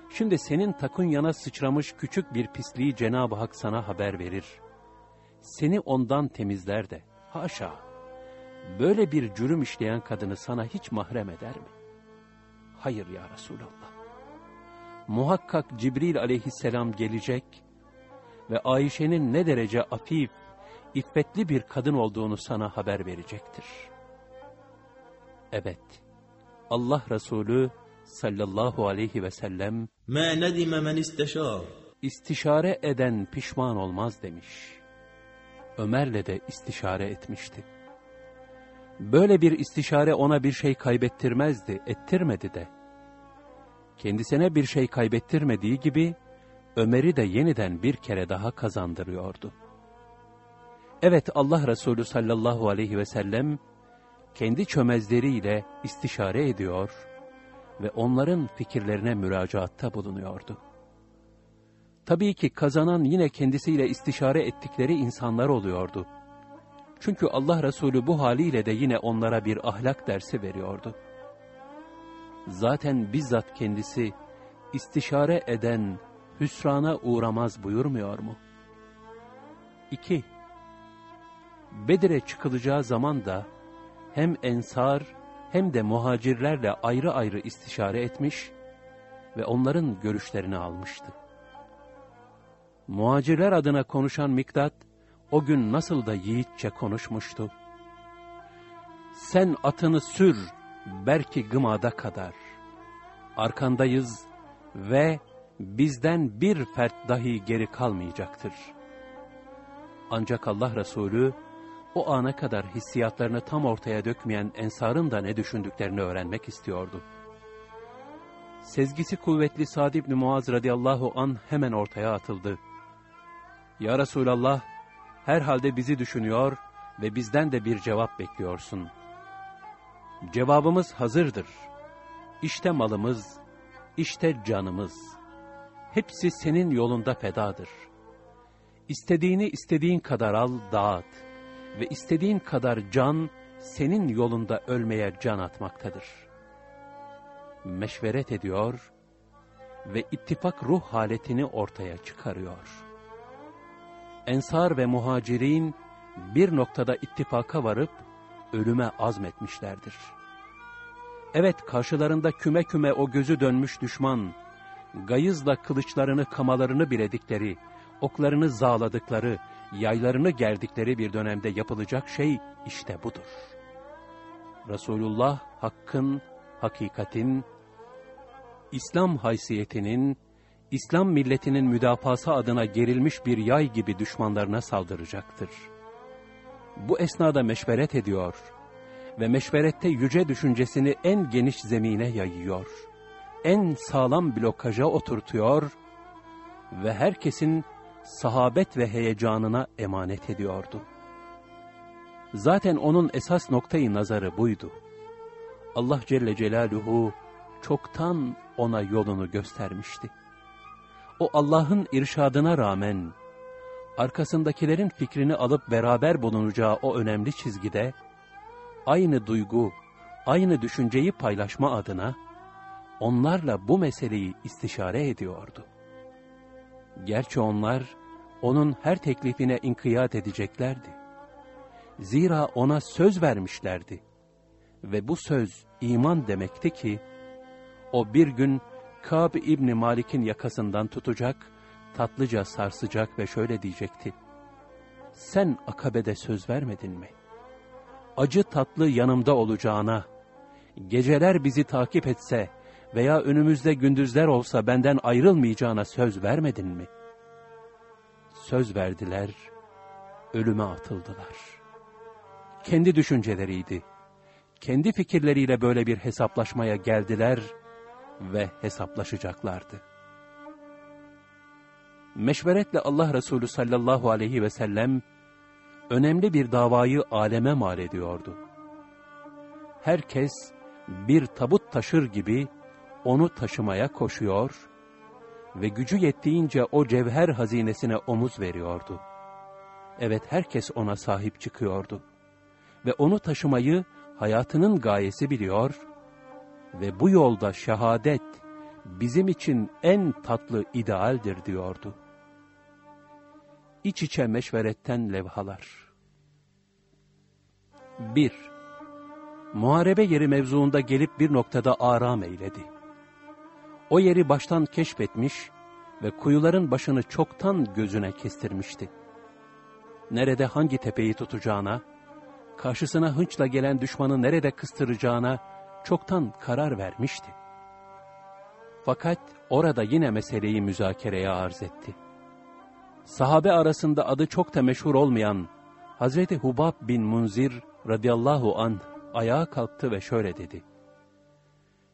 Şimdi senin takunyana sıçramış küçük bir pisliği Cenab-ı Hak sana haber verir. Seni ondan temizler de. Haşa! böyle bir cürüm işleyen kadını sana hiç mahrem eder mi? Hayır ya Resulallah. Muhakkak Cibril aleyhisselam gelecek ve Ayşe'nin ne derece afif, iffetli bir kadın olduğunu sana haber verecektir. Evet, Allah Resulü sallallahu aleyhi ve sellem مَا نَدِمَ مَنْ اِسْتَشَارِ istişare eden pişman olmaz demiş. Ömer'le de istişare etmişti. Böyle bir istişare ona bir şey kaybettirmezdi, ettirmedi de. Kendisine bir şey kaybettirmediği gibi, Ömer'i de yeniden bir kere daha kazandırıyordu. Evet Allah Resulü sallallahu aleyhi ve sellem, kendi çömezleriyle istişare ediyor ve onların fikirlerine müracaatta bulunuyordu. Tabii ki kazanan yine kendisiyle istişare ettikleri insanlar oluyordu. Çünkü Allah Resulü bu haliyle de yine onlara bir ahlak dersi veriyordu. Zaten bizzat kendisi istişare eden hüsrana uğramaz buyurmuyor mu? 2. Bedir'e çıkılacağı zaman da hem ensar hem de muhacirlerle ayrı ayrı istişare etmiş ve onların görüşlerini almıştı. Muhacirler adına konuşan Miktat, o gün nasıl da yiğitçe konuşmuştu. Sen atını sür, belki gımada kadar. Arkandayız ve bizden bir fert dahi geri kalmayacaktır. Ancak Allah Resulü, o ana kadar hissiyatlarını tam ortaya dökmeyen ensarın da ne düşündüklerini öğrenmek istiyordu. Sezgisi kuvvetli Sa'd ibn Muaz radıyallahu an hemen ortaya atıldı. Ya Resulallah, herhalde bizi düşünüyor ve bizden de bir cevap bekliyorsun. Cevabımız hazırdır. İşte malımız, işte canımız. Hepsi senin yolunda fedadır. istediğini istediğin kadar al, dağıt ve istediğin kadar can senin yolunda ölmeye can atmaktadır. Meşveret ediyor ve ittifak ruh haletini ortaya çıkarıyor. Ensar ve muhacirin bir noktada ittifaka varıp ölüme azmetmişlerdir. Evet karşılarında küme küme o gözü dönmüş düşman, gayızla kılıçlarını kamalarını biledikleri, oklarını zağladıkları, yaylarını gerdikleri bir dönemde yapılacak şey işte budur. Resulullah hakkın, hakikatin, İslam haysiyetinin, İslam milletinin müdafası adına gerilmiş bir yay gibi düşmanlarına saldıracaktır. Bu esnada meşveret ediyor ve meşverette yüce düşüncesini en geniş zemine yayıyor. En sağlam blokaja oturtuyor ve herkesin sahabet ve heyecanına emanet ediyordu. Zaten onun esas noktayı nazarı buydu. Allah Celle Celaluhu çoktan ona yolunu göstermişti. O Allah'ın irşadına rağmen, arkasındakilerin fikrini alıp beraber bulunacağı o önemli çizgide, aynı duygu, aynı düşünceyi paylaşma adına, onlarla bu meseleyi istişare ediyordu. Gerçi onlar, onun her teklifine inkiyat edeceklerdi. Zira ona söz vermişlerdi. Ve bu söz iman demekti ki, o bir gün Kâb İbni Malik'in yakasından tutacak, tatlıca sarsacak ve şöyle diyecekti. Sen akabede söz vermedin mi? Acı tatlı yanımda olacağına, geceler bizi takip etse veya önümüzde gündüzler olsa benden ayrılmayacağına söz vermedin mi? Söz verdiler, ölüme atıldılar. Kendi düşünceleriydi. Kendi fikirleriyle böyle bir hesaplaşmaya geldiler ve hesaplaşacaklardı. Meşveretle Allah Resulü sallallahu aleyhi ve sellem önemli bir davayı aleme mal ediyordu. Herkes bir tabut taşır gibi onu taşımaya koşuyor ve gücü yettiğince o cevher hazinesine omuz veriyordu. Evet herkes ona sahip çıkıyordu ve onu taşımayı hayatının gayesi biliyor ve bu yolda şehadet bizim için en tatlı idealdir diyordu. İç içe meşveretten levhalar. 1. Muharebe yeri mevzuunda gelip bir noktada aram eyledi. O yeri baştan keşfetmiş ve kuyuların başını çoktan gözüne kestirmişti. Nerede hangi tepeyi tutacağına, karşısına hınçla gelen düşmanı nerede kıstıracağına çoktan karar vermişti. Fakat orada yine meseleyi müzakereye arz etti. Sahabe arasında adı çok da meşhur olmayan Hazreti Hubab bin Munzir radıyallahu an ayağa kalktı ve şöyle dedi.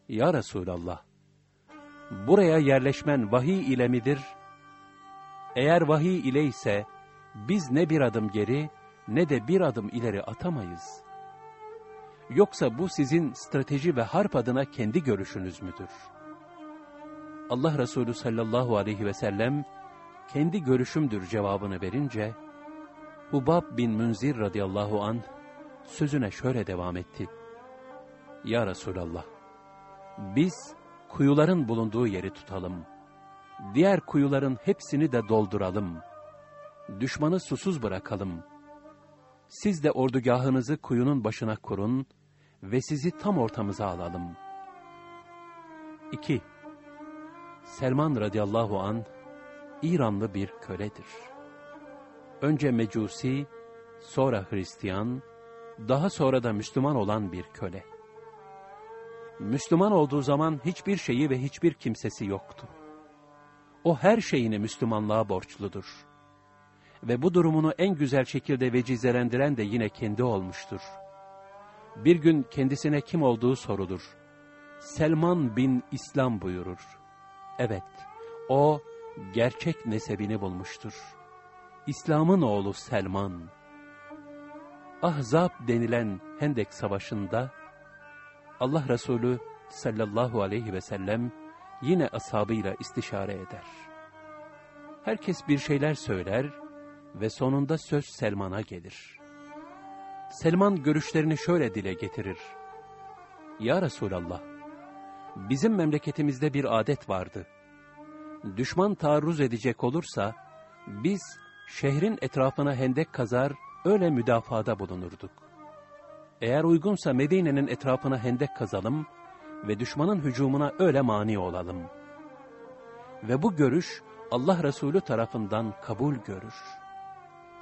Ya Resulallah, buraya yerleşmen vahiy ile midir? Eğer vahiy ile ise biz ne bir adım geri ne de bir adım ileri atamayız. Yoksa bu sizin strateji ve harp adına kendi görüşünüz müdür? Allah Resulü sallallahu aleyhi ve sellem kendi görüşümdür cevabını verince Hubab bin Münzir radıyallahu an sözüne şöyle devam etti. Ya Resulallah, biz kuyuların bulunduğu yeri tutalım. Diğer kuyuların hepsini de dolduralım. Düşmanı susuz bırakalım. Siz de ordugahınızı kuyunun başına kurun ve sizi tam ortamıza alalım. 2. Selman radıyallahu an İranlı bir köledir. Önce Mecusi, sonra Hristiyan, daha sonra da Müslüman olan bir köle. Müslüman olduğu zaman hiçbir şeyi ve hiçbir kimsesi yoktu. O her şeyini Müslümanlığa borçludur. Ve bu durumunu en güzel şekilde vecizelendiren de yine kendi olmuştur. Bir gün kendisine kim olduğu sorulur. Selman bin İslam buyurur. Evet, o gerçek nesebini bulmuştur. İslam'ın oğlu Selman. Ahzab denilen Hendek Savaşı'nda Allah Resulü sallallahu aleyhi ve sellem yine ashabıyla istişare eder. Herkes bir şeyler söyler ve sonunda söz Selman'a gelir. Selman görüşlerini şöyle dile getirir. Ya Resulallah, bizim memleketimizde bir adet vardı. Düşman taarruz edecek olursa, biz şehrin etrafına hendek kazar, öyle müdafada bulunurduk. Eğer uygunsa Medine'nin etrafına hendek kazalım ve düşmanın hücumuna öyle mani olalım. Ve bu görüş Allah Resulü tarafından kabul görür.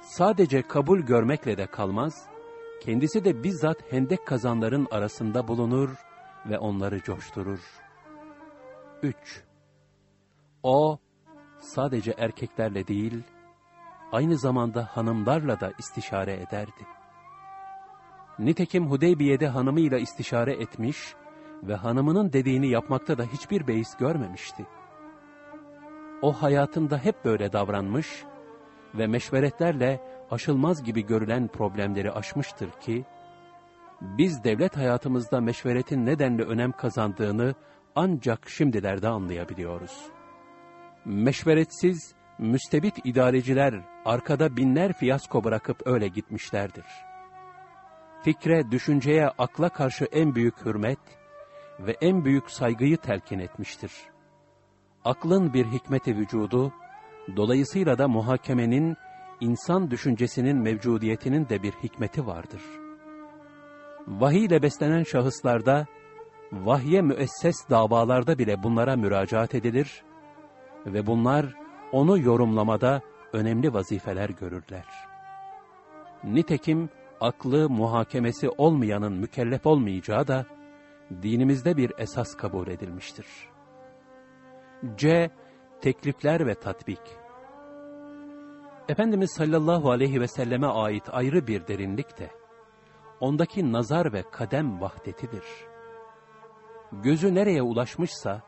Sadece kabul görmekle de kalmaz, kendisi de bizzat hendek kazanların arasında bulunur ve onları coşturur. 3. O, sadece erkeklerle değil, aynı zamanda hanımlarla da istişare ederdi. Nitekim Hudeybiye'de hanımıyla istişare etmiş ve hanımının dediğini yapmakta da hiçbir beis görmemişti. O hayatında hep böyle davranmış ve meşveretlerle aşılmaz gibi görülen problemleri aşmıştır ki, biz devlet hayatımızda meşveretin nedenle önem kazandığını ancak şimdilerde anlayabiliyoruz. Meşveretsiz, müstebit idareciler arkada binler fiyasko bırakıp öyle gitmişlerdir. Fikre, düşünceye, akla karşı en büyük hürmet ve en büyük saygıyı telkin etmiştir. Aklın bir hikmeti vücudu, dolayısıyla da muhakemenin, insan düşüncesinin mevcudiyetinin de bir hikmeti vardır. Vahiy ile beslenen şahıslarda, vahye müesses davalarda bile bunlara müracaat edilir ve bunlar onu yorumlamada önemli vazifeler görürler. Nitekim aklı muhakemesi olmayanın mükellef olmayacağı da dinimizde bir esas kabul edilmiştir. C. Teklifler ve tatbik Efendimiz sallallahu aleyhi ve selleme ait ayrı bir derinlik de, ondaki nazar ve kadem vahdetidir. Gözü nereye ulaşmışsa,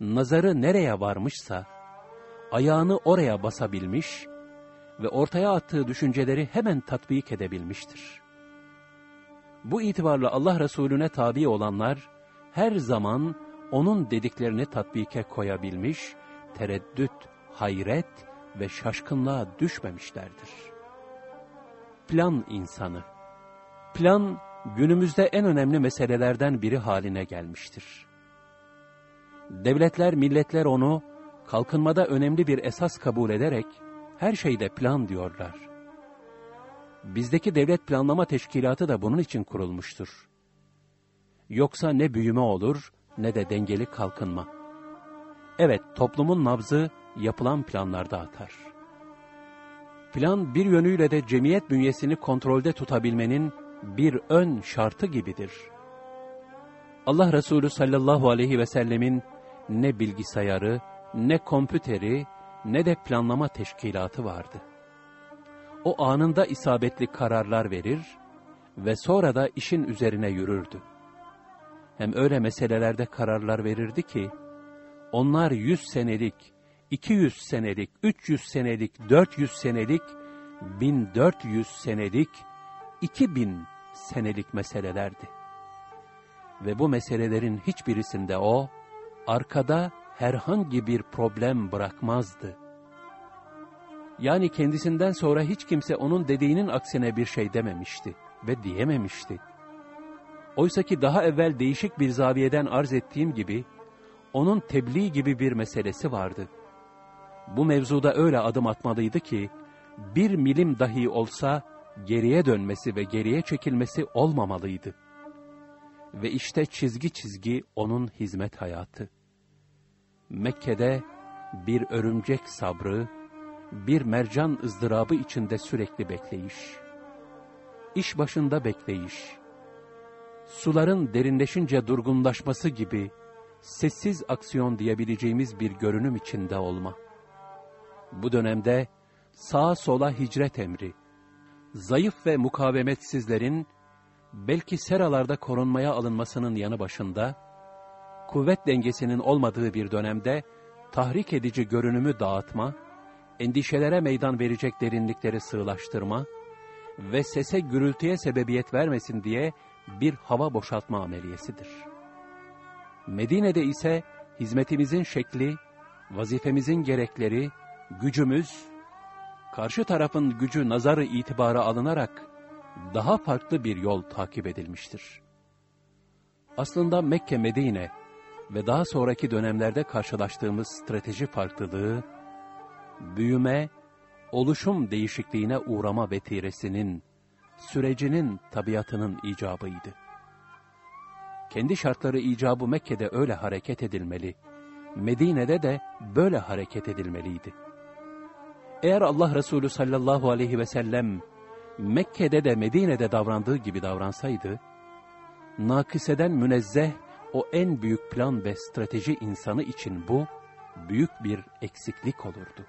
nazarı nereye varmışsa, ayağını oraya basabilmiş ve ortaya attığı düşünceleri hemen tatbik edebilmiştir. Bu itibarla Allah Resulüne tabi olanlar, her zaman onun dediklerini tatbike koyabilmiş, tereddüt, hayret ve şaşkınlığa düşmemişlerdir. Plan insanı Plan, günümüzde en önemli meselelerden biri haline gelmiştir. Devletler, milletler onu, kalkınmada önemli bir esas kabul ederek, her şeyde plan diyorlar. Bizdeki devlet planlama teşkilatı da bunun için kurulmuştur. Yoksa ne büyüme olur, ne de dengeli kalkınma. Evet, toplumun nabzı yapılan planlarda atar. Plan bir yönüyle de cemiyet bünyesini kontrolde tutabilmenin bir ön şartı gibidir. Allah Resulü sallallahu aleyhi ve sellemin ne bilgisayarı, ne kompüteri, ne de planlama teşkilatı vardı. O anında isabetli kararlar verir ve sonra da işin üzerine yürürdü. Hem öyle meselelerde kararlar verirdi ki, onlar yüz senelik, iki yüz senelik, üç yüz senelik, dört yüz senelik, bin dört yüz senelik, iki bin senelik meselelerdi. Ve bu meselelerin hiçbirisinde o, arkada herhangi bir problem bırakmazdı. Yani kendisinden sonra hiç kimse onun dediğinin aksine bir şey dememişti ve diyememişti. Oysa ki daha evvel değişik bir zaviyeden arz ettiğim gibi, onun tebliğ gibi bir meselesi vardı. Bu mevzuda öyle adım atmalıydı ki, bir milim dahi olsa geriye dönmesi ve geriye çekilmesi olmamalıydı. Ve işte çizgi çizgi onun hizmet hayatı. Mekke'de bir örümcek sabrı, bir mercan ızdırabı içinde sürekli bekleyiş. İş başında bekleyiş. Suların derinleşince durgunlaşması gibi sessiz aksiyon diyebileceğimiz bir görünüm içinde olma. Bu dönemde sağa sola hicret emri, zayıf ve mukavemetsizlerin belki seralarda korunmaya alınmasının yanı başında, kuvvet dengesinin olmadığı bir dönemde tahrik edici görünümü dağıtma, endişelere meydan verecek derinlikleri sığlaştırma ve sese gürültüye sebebiyet vermesin diye bir hava boşaltma ameliyesidir. Medine'de ise hizmetimizin şekli, vazifemizin gerekleri, gücümüz, karşı tarafın gücü nazarı itibara alınarak daha farklı bir yol takip edilmiştir. Aslında Mekke, Medine ve daha sonraki dönemlerde karşılaştığımız strateji farklılığı, büyüme, oluşum değişikliğine uğrama vetiresinin, sürecinin tabiatının icabıydı. Kendi şartları icabı Mekke'de öyle hareket edilmeli, Medine'de de böyle hareket edilmeliydi. Eğer Allah Resulü sallallahu aleyhi ve sellem Mekke'de de Medine'de davrandığı gibi davransaydı, nakiseden münezzeh o en büyük plan ve strateji insanı için bu, büyük bir eksiklik olurdu.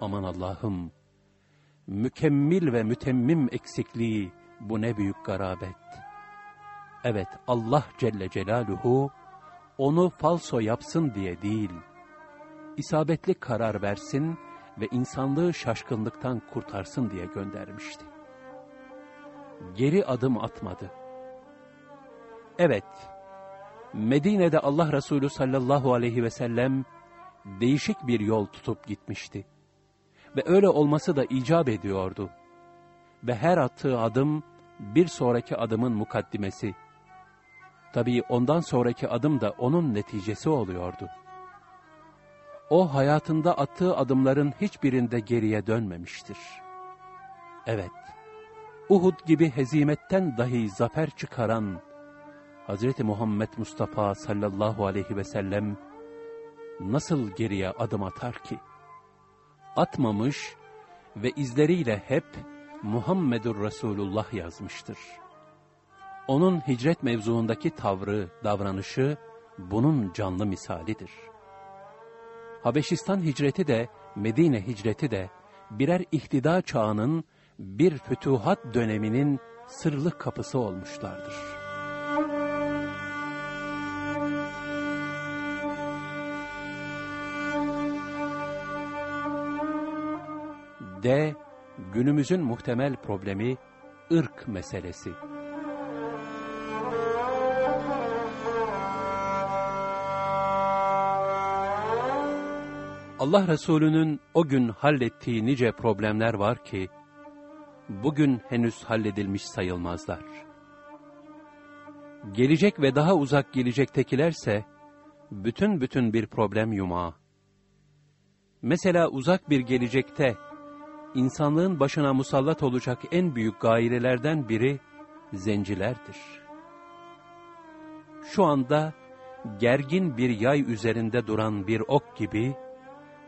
Aman Allah'ım, mükemmel ve mütemmim eksikliği bu ne büyük garabet. Evet Allah Celle Celaluhu onu falso yapsın diye değil, isabetli karar versin ve insanlığı şaşkınlıktan kurtarsın diye göndermişti. Geri adım atmadı. Evet, Medine'de Allah Resulü sallallahu aleyhi ve sellem değişik bir yol tutup gitmişti. Ve öyle olması da icap ediyordu. Ve her attığı adım bir sonraki adımın mukaddimesi. Tabii ondan sonraki adım da onun neticesi oluyordu. O hayatında attığı adımların hiçbirinde geriye dönmemiştir. Evet, Uhud gibi hezimetten dahi zafer çıkaran Hz. Muhammed Mustafa sallallahu aleyhi ve sellem nasıl geriye adım atar ki? Atmamış ve izleriyle hep Muhammedur Resulullah yazmıştır. Onun hicret mevzuundaki tavrı, davranışı bunun canlı misalidir. Habeşistan hicreti de, Medine hicreti de birer ihtida çağının, bir fütuhat döneminin sırlı kapısı olmuşlardır. D. Günümüzün muhtemel problemi ırk meselesi. Allah Resulü'nün o gün hallettiği nice problemler var ki, bugün henüz halledilmiş sayılmazlar. Gelecek ve daha uzak gelecektekilerse, bütün bütün bir problem yumağı. Mesela uzak bir gelecekte, insanlığın başına musallat olacak en büyük gairelerden biri, zencilerdir. Şu anda, gergin bir yay üzerinde duran bir ok gibi,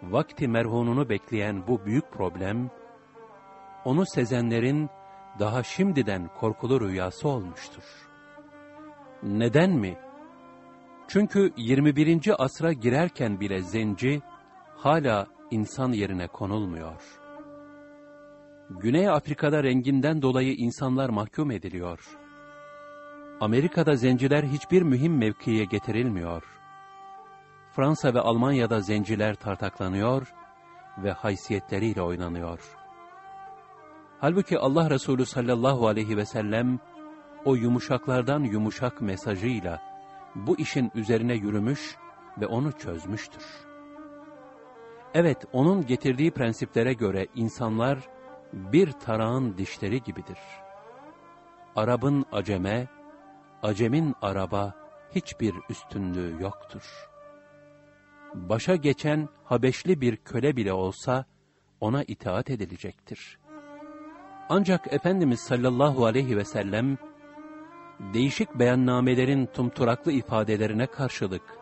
vakti merhununu bekleyen bu büyük problem, onu sezenlerin daha şimdiden korkulu rüyası olmuştur. Neden mi? Çünkü 21. asra girerken bile zenci, hala insan yerine konulmuyor. Güney Afrika'da renginden dolayı insanlar mahkum ediliyor. Amerika'da zenciler hiçbir mühim mevkiye getirilmiyor. Fransa ve Almanya'da zenciler tartaklanıyor ve haysiyetleriyle oynanıyor. Halbuki Allah Resulü sallallahu aleyhi ve sellem o yumuşaklardan yumuşak mesajıyla bu işin üzerine yürümüş ve onu çözmüştür. Evet, onun getirdiği prensiplere göre insanlar bir tarağın dişleri gibidir. Arabın aceme, acemin araba hiçbir üstünlüğü yoktur başa geçen Habeşli bir köle bile olsa ona itaat edilecektir. Ancak Efendimiz sallallahu aleyhi ve sellem değişik beyannamelerin tumturaklı ifadelerine karşılık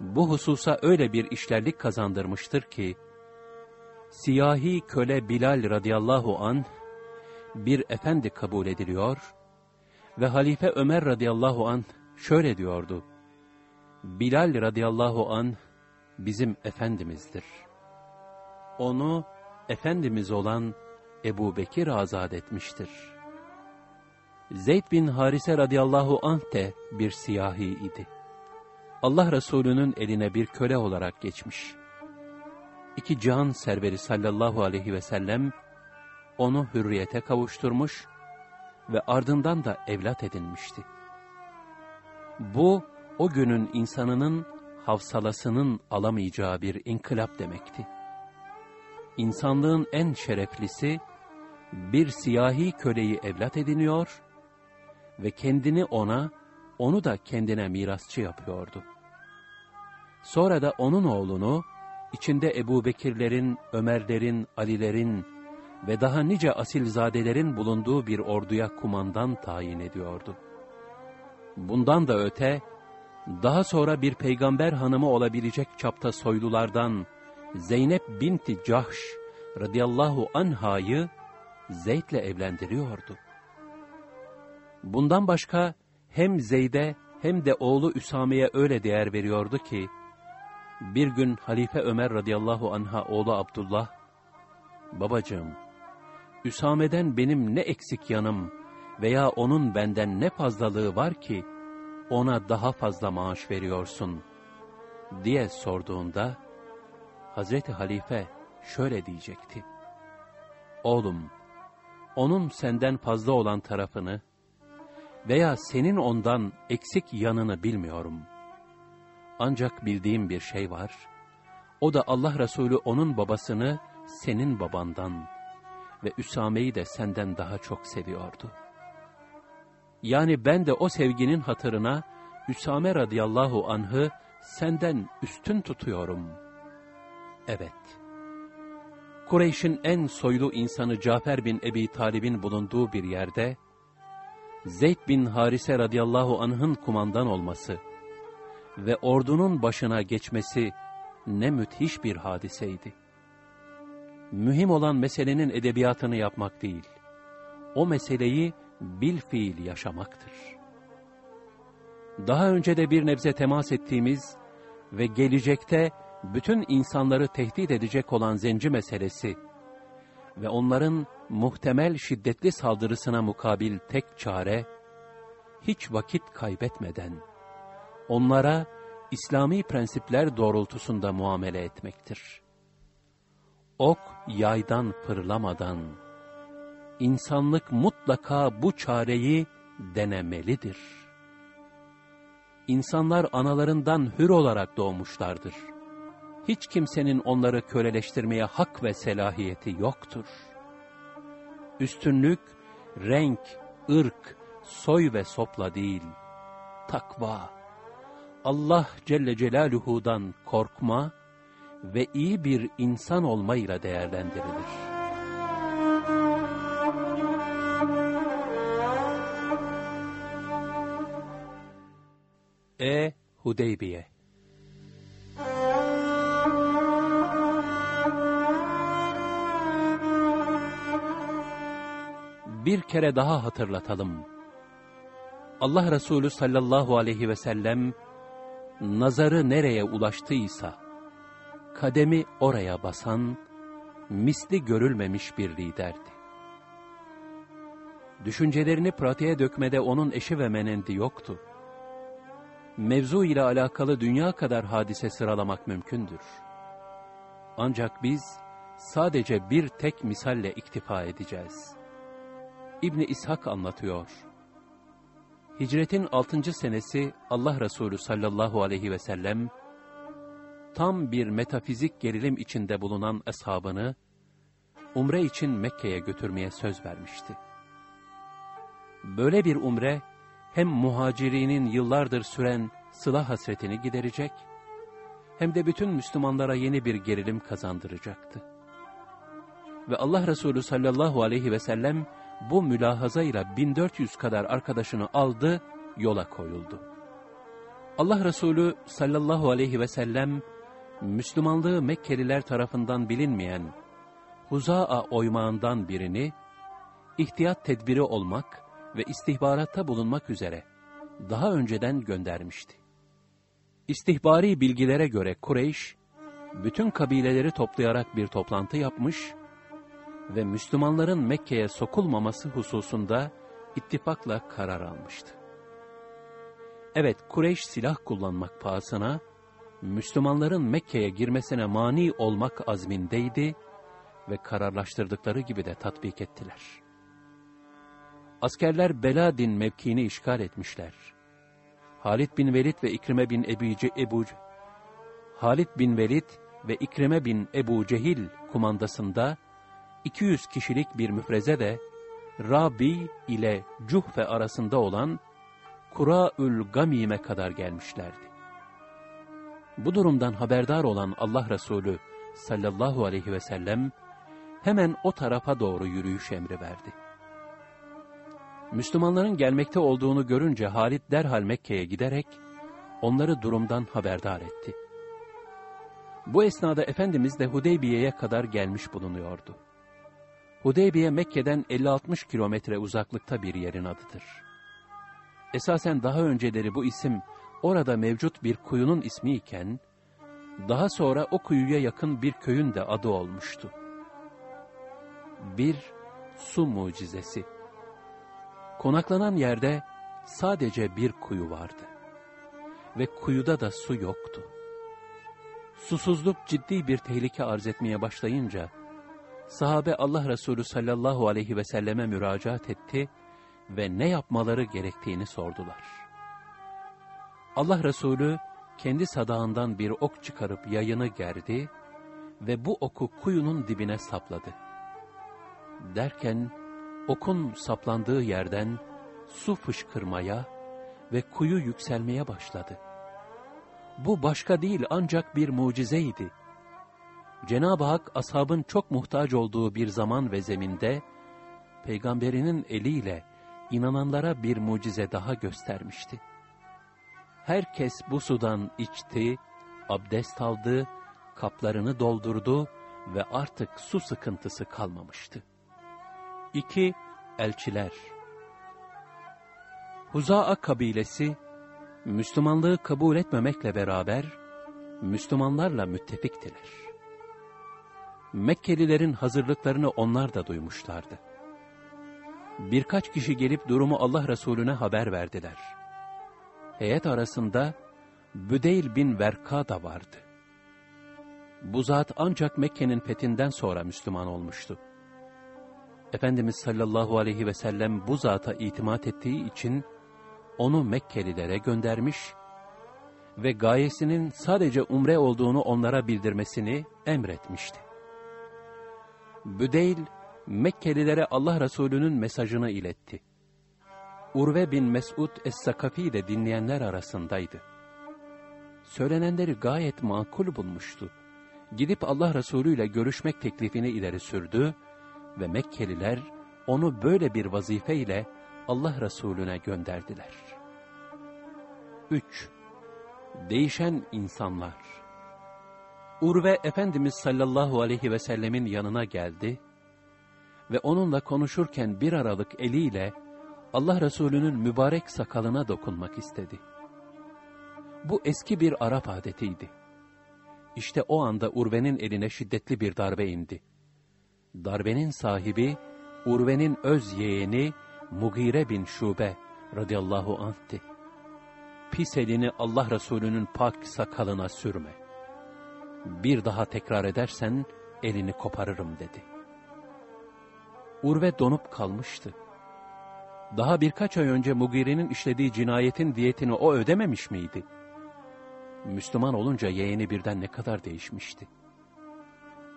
bu hususa öyle bir işlerlik kazandırmıştır ki siyahi köle Bilal radıyallahu an bir efendi kabul ediliyor ve Halife Ömer radıyallahu an şöyle diyordu. Bilal radıyallahu an bizim Efendimiz'dir. Onu Efendimiz olan Ebu Bekir azat etmiştir. Zeyd bin Harise radıyallahu anh de bir siyahi idi. Allah Resulü'nün eline bir köle olarak geçmiş. İki can serveri sallallahu aleyhi ve sellem onu hürriyete kavuşturmuş ve ardından da evlat edinmişti. Bu, o günün insanının havsalasının alamayacağı bir inkılap demekti. insanlığın en şereflisi, bir siyahi köleyi evlat ediniyor ve kendini ona, onu da kendine mirasçı yapıyordu. Sonra da onun oğlunu, içinde Ebu Bekirlerin, Ömerlerin, Alilerin ve daha nice asilzadelerin bulunduğu bir orduya kumandan tayin ediyordu. Bundan da öte, daha sonra bir peygamber hanımı olabilecek çapta soylulardan Zeynep binti Cahş radıyallahu anhayı Zeyd'le evlendiriyordu. Bundan başka hem Zeyd'e hem de oğlu Üsame'ye öyle değer veriyordu ki, bir gün Halife Ömer radıyallahu anha oğlu Abdullah, Babacığım, Üsame'den benim ne eksik yanım veya onun benden ne fazlalığı var ki, ona daha fazla maaş veriyorsun, diye sorduğunda, Hazreti Halife şöyle diyecekti. Oğlum, onun senden fazla olan tarafını veya senin ondan eksik yanını bilmiyorum. Ancak bildiğim bir şey var. O da Allah Resulü onun babasını senin babandan ve Üsame'yi de senden daha çok seviyordu. Yani ben de o sevginin hatırına Üsame radıyallahu anh'ı senden üstün tutuyorum. Evet. Kureyş'in en soylu insanı Cafer bin Ebi Talib'in bulunduğu bir yerde, Zeyd bin Harise radıyallahu anh'ın kumandan olması ve ordunun başına geçmesi ne müthiş bir hadiseydi. Mühim olan meselenin edebiyatını yapmak değil, o meseleyi bil fiil yaşamaktır. Daha önce de bir nebze temas ettiğimiz ve gelecekte bütün insanları tehdit edecek olan zenci meselesi ve onların muhtemel şiddetli saldırısına mukabil tek çare, hiç vakit kaybetmeden, onlara İslami prensipler doğrultusunda muamele etmektir. Ok yaydan fırlamadan, insanlık mutlaka bu çareyi denemelidir. İnsanlar analarından hür olarak doğmuşlardır. Hiç kimsenin onları köleleştirmeye hak ve selahiyeti yoktur. Üstünlük, renk, ırk, soy ve sopla değil, takva, Allah Celle Celaluhu'dan korkma ve iyi bir insan olmayla değerlendirilir. Hudeybiye Bir kere daha hatırlatalım. Allah Resulü sallallahu aleyhi ve sellem, nazarı nereye ulaştıysa, kademi oraya basan, misli görülmemiş bir liderdi. Düşüncelerini pratiğe dökmede onun eşi ve menendi yoktu mevzu ile alakalı dünya kadar hadise sıralamak mümkündür. Ancak biz sadece bir tek misalle iktifa edeceğiz. İbni İshak anlatıyor. Hicretin altıncı senesi Allah Resulü sallallahu aleyhi ve sellem, tam bir metafizik gerilim içinde bulunan ashabını, umre için Mekke'ye götürmeye söz vermişti. Böyle bir umre, hem muhacirinin yıllardır süren sıla hasretini giderecek, hem de bütün Müslümanlara yeni bir gerilim kazandıracaktı. Ve Allah Resulü sallallahu aleyhi ve sellem bu mülahazayla 1400 kadar arkadaşını aldı, yola koyuldu. Allah Resulü sallallahu aleyhi ve sellem, Müslümanlığı Mekkeliler tarafından bilinmeyen Huza'a oymağından birini, ihtiyat tedbiri olmak ve istihbaratta bulunmak üzere daha önceden göndermişti. İstihbari bilgilere göre Kureyş, bütün kabileleri toplayarak bir toplantı yapmış ve Müslümanların Mekke'ye sokulmaması hususunda ittifakla karar almıştı. Evet, Kureyş silah kullanmak pahasına, Müslümanların Mekke'ye girmesine mani olmak azmindeydi ve kararlaştırdıkları gibi de tatbik ettiler. Askerler Beladin mevkiini işgal etmişler. Halid bin Velid ve İkrime bin Ebice Ebu Halid bin Velid ve İkrime bin Ebu Cehil kumandasında 200 kişilik bir müfreze de Rabi ile Cuhfe arasında olan Kuraül Gamim'e kadar gelmişlerdi. Bu durumdan haberdar olan Allah Resulü sallallahu aleyhi ve sellem hemen o tarafa doğru yürüyüş emri verdi. Müslümanların gelmekte olduğunu görünce Halit derhal Mekke'ye giderek onları durumdan haberdar etti. Bu esnada Efendimiz de Hudeybiye'ye kadar gelmiş bulunuyordu. Hudeybiye Mekke'den 50-60 kilometre uzaklıkta bir yerin adıdır. Esasen daha önceleri bu isim orada mevcut bir kuyunun ismi iken, daha sonra o kuyuya yakın bir köyün de adı olmuştu. Bir su mucizesi. Konaklanan yerde sadece bir kuyu vardı. Ve kuyuda da su yoktu. Susuzluk ciddi bir tehlike arz etmeye başlayınca, sahabe Allah Resulü sallallahu aleyhi ve selleme müracaat etti ve ne yapmaları gerektiğini sordular. Allah Resulü kendi sadağından bir ok çıkarıp yayını gerdi ve bu oku kuyunun dibine sapladı. Derken okun saplandığı yerden su fışkırmaya ve kuyu yükselmeye başladı. Bu başka değil ancak bir mucizeydi. Cenab-ı Hak ashabın çok muhtaç olduğu bir zaman ve zeminde, peygamberinin eliyle inananlara bir mucize daha göstermişti. Herkes bu sudan içti, abdest aldı, kaplarını doldurdu ve artık su sıkıntısı kalmamıştı. 2. Elçiler Huza'a kabilesi, Müslümanlığı kabul etmemekle beraber, Müslümanlarla müttefiktiler. Mekkelilerin hazırlıklarını onlar da duymuşlardı. Birkaç kişi gelip durumu Allah Resulüne haber verdiler. Heyet arasında Büdeyl bin Verka da vardı. Bu zat ancak Mekke'nin fethinden sonra Müslüman olmuştu. Efendimiz sallallahu aleyhi ve sellem bu zata itimat ettiği için onu Mekkelilere göndermiş ve gayesinin sadece umre olduğunu onlara bildirmesini emretmişti. Büdeyl, Mekkelilere Allah Resulü'nün mesajını iletti. Urve bin Mesud Es-Sakafi de dinleyenler arasındaydı. Söylenenleri gayet makul bulmuştu. Gidip Allah Resulü ile görüşmek teklifini ileri sürdü ve Mekkeliler onu böyle bir vazife ile Allah Resulüne gönderdiler. 3. Değişen insanlar Urve Efendimiz sallallahu aleyhi ve sellemin yanına geldi ve onunla konuşurken bir aralık eliyle Allah Resulü'nün mübarek sakalına dokunmak istedi. Bu eski bir Arap adetiydi. İşte o anda Urve'nin eline şiddetli bir darbe indi. Darbenin sahibi, Urve'nin öz yeğeni Mugire bin Şube radıyallahu anh'ti. Pis elini Allah Resulü'nün pak sakalına sürme. Bir daha tekrar edersen elini koparırım dedi. Urve donup kalmıştı. Daha birkaç ay önce Mugire'nin işlediği cinayetin diyetini o ödememiş miydi? Müslüman olunca yeğeni birden ne kadar değişmişti.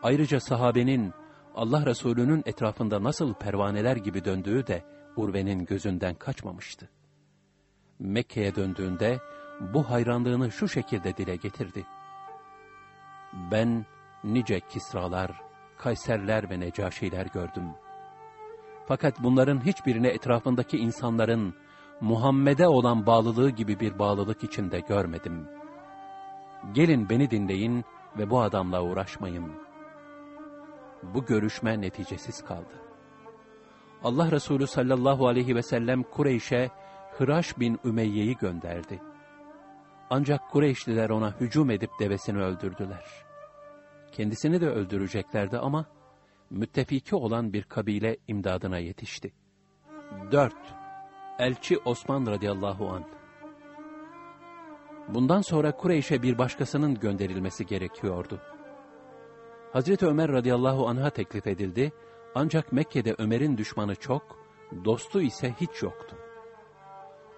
Ayrıca sahabenin Allah Resulü'nün etrafında nasıl pervaneler gibi döndüğü de Urve'nin gözünden kaçmamıştı. Mekke'ye döndüğünde bu hayranlığını şu şekilde dile getirdi. Ben nice Kisralar, Kayserler ve Necaşiler gördüm. Fakat bunların hiçbirini etrafındaki insanların Muhammed'e olan bağlılığı gibi bir bağlılık içinde görmedim. Gelin beni dinleyin ve bu adamla uğraşmayın. Bu görüşme neticesiz kaldı. Allah Resulü sallallahu aleyhi ve sellem Kureyş'e Hıraş bin Ümeyye'yi gönderdi. Ancak Kureyşliler ona hücum edip devesini öldürdüler. Kendisini de öldüreceklerdi ama müttefiki olan bir kabile imdadına yetişti. 4. Elçi Osman radıyallahu anh Bundan sonra Kureyş'e bir başkasının gönderilmesi gerekiyordu. Hazreti Ömer radıyallahu anh'a teklif edildi ancak Mekke'de Ömer'in düşmanı çok, dostu ise hiç yoktu.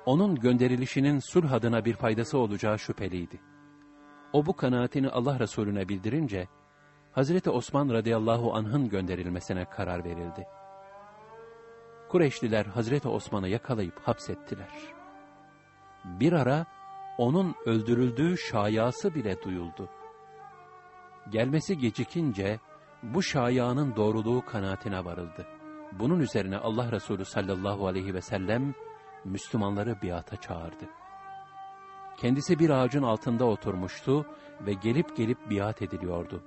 Onun gönderilişinin sulh adına bir faydası olacağı şüpheliydi. O bu kanaatini Allah Resulüne bildirince, Hazreti Osman radıyallahu anh'ın gönderilmesine karar verildi. Kureyşliler Hazreti Osman'ı yakalayıp hapsettiler. Bir ara onun öldürüldüğü şayası bile duyuldu. Gelmesi gecikince bu şayanın doğruluğu kanaatine varıldı. Bunun üzerine Allah Resulü sallallahu aleyhi ve sellem Müslümanları biata çağırdı. Kendisi bir ağacın altında oturmuştu ve gelip gelip biat ediliyordu.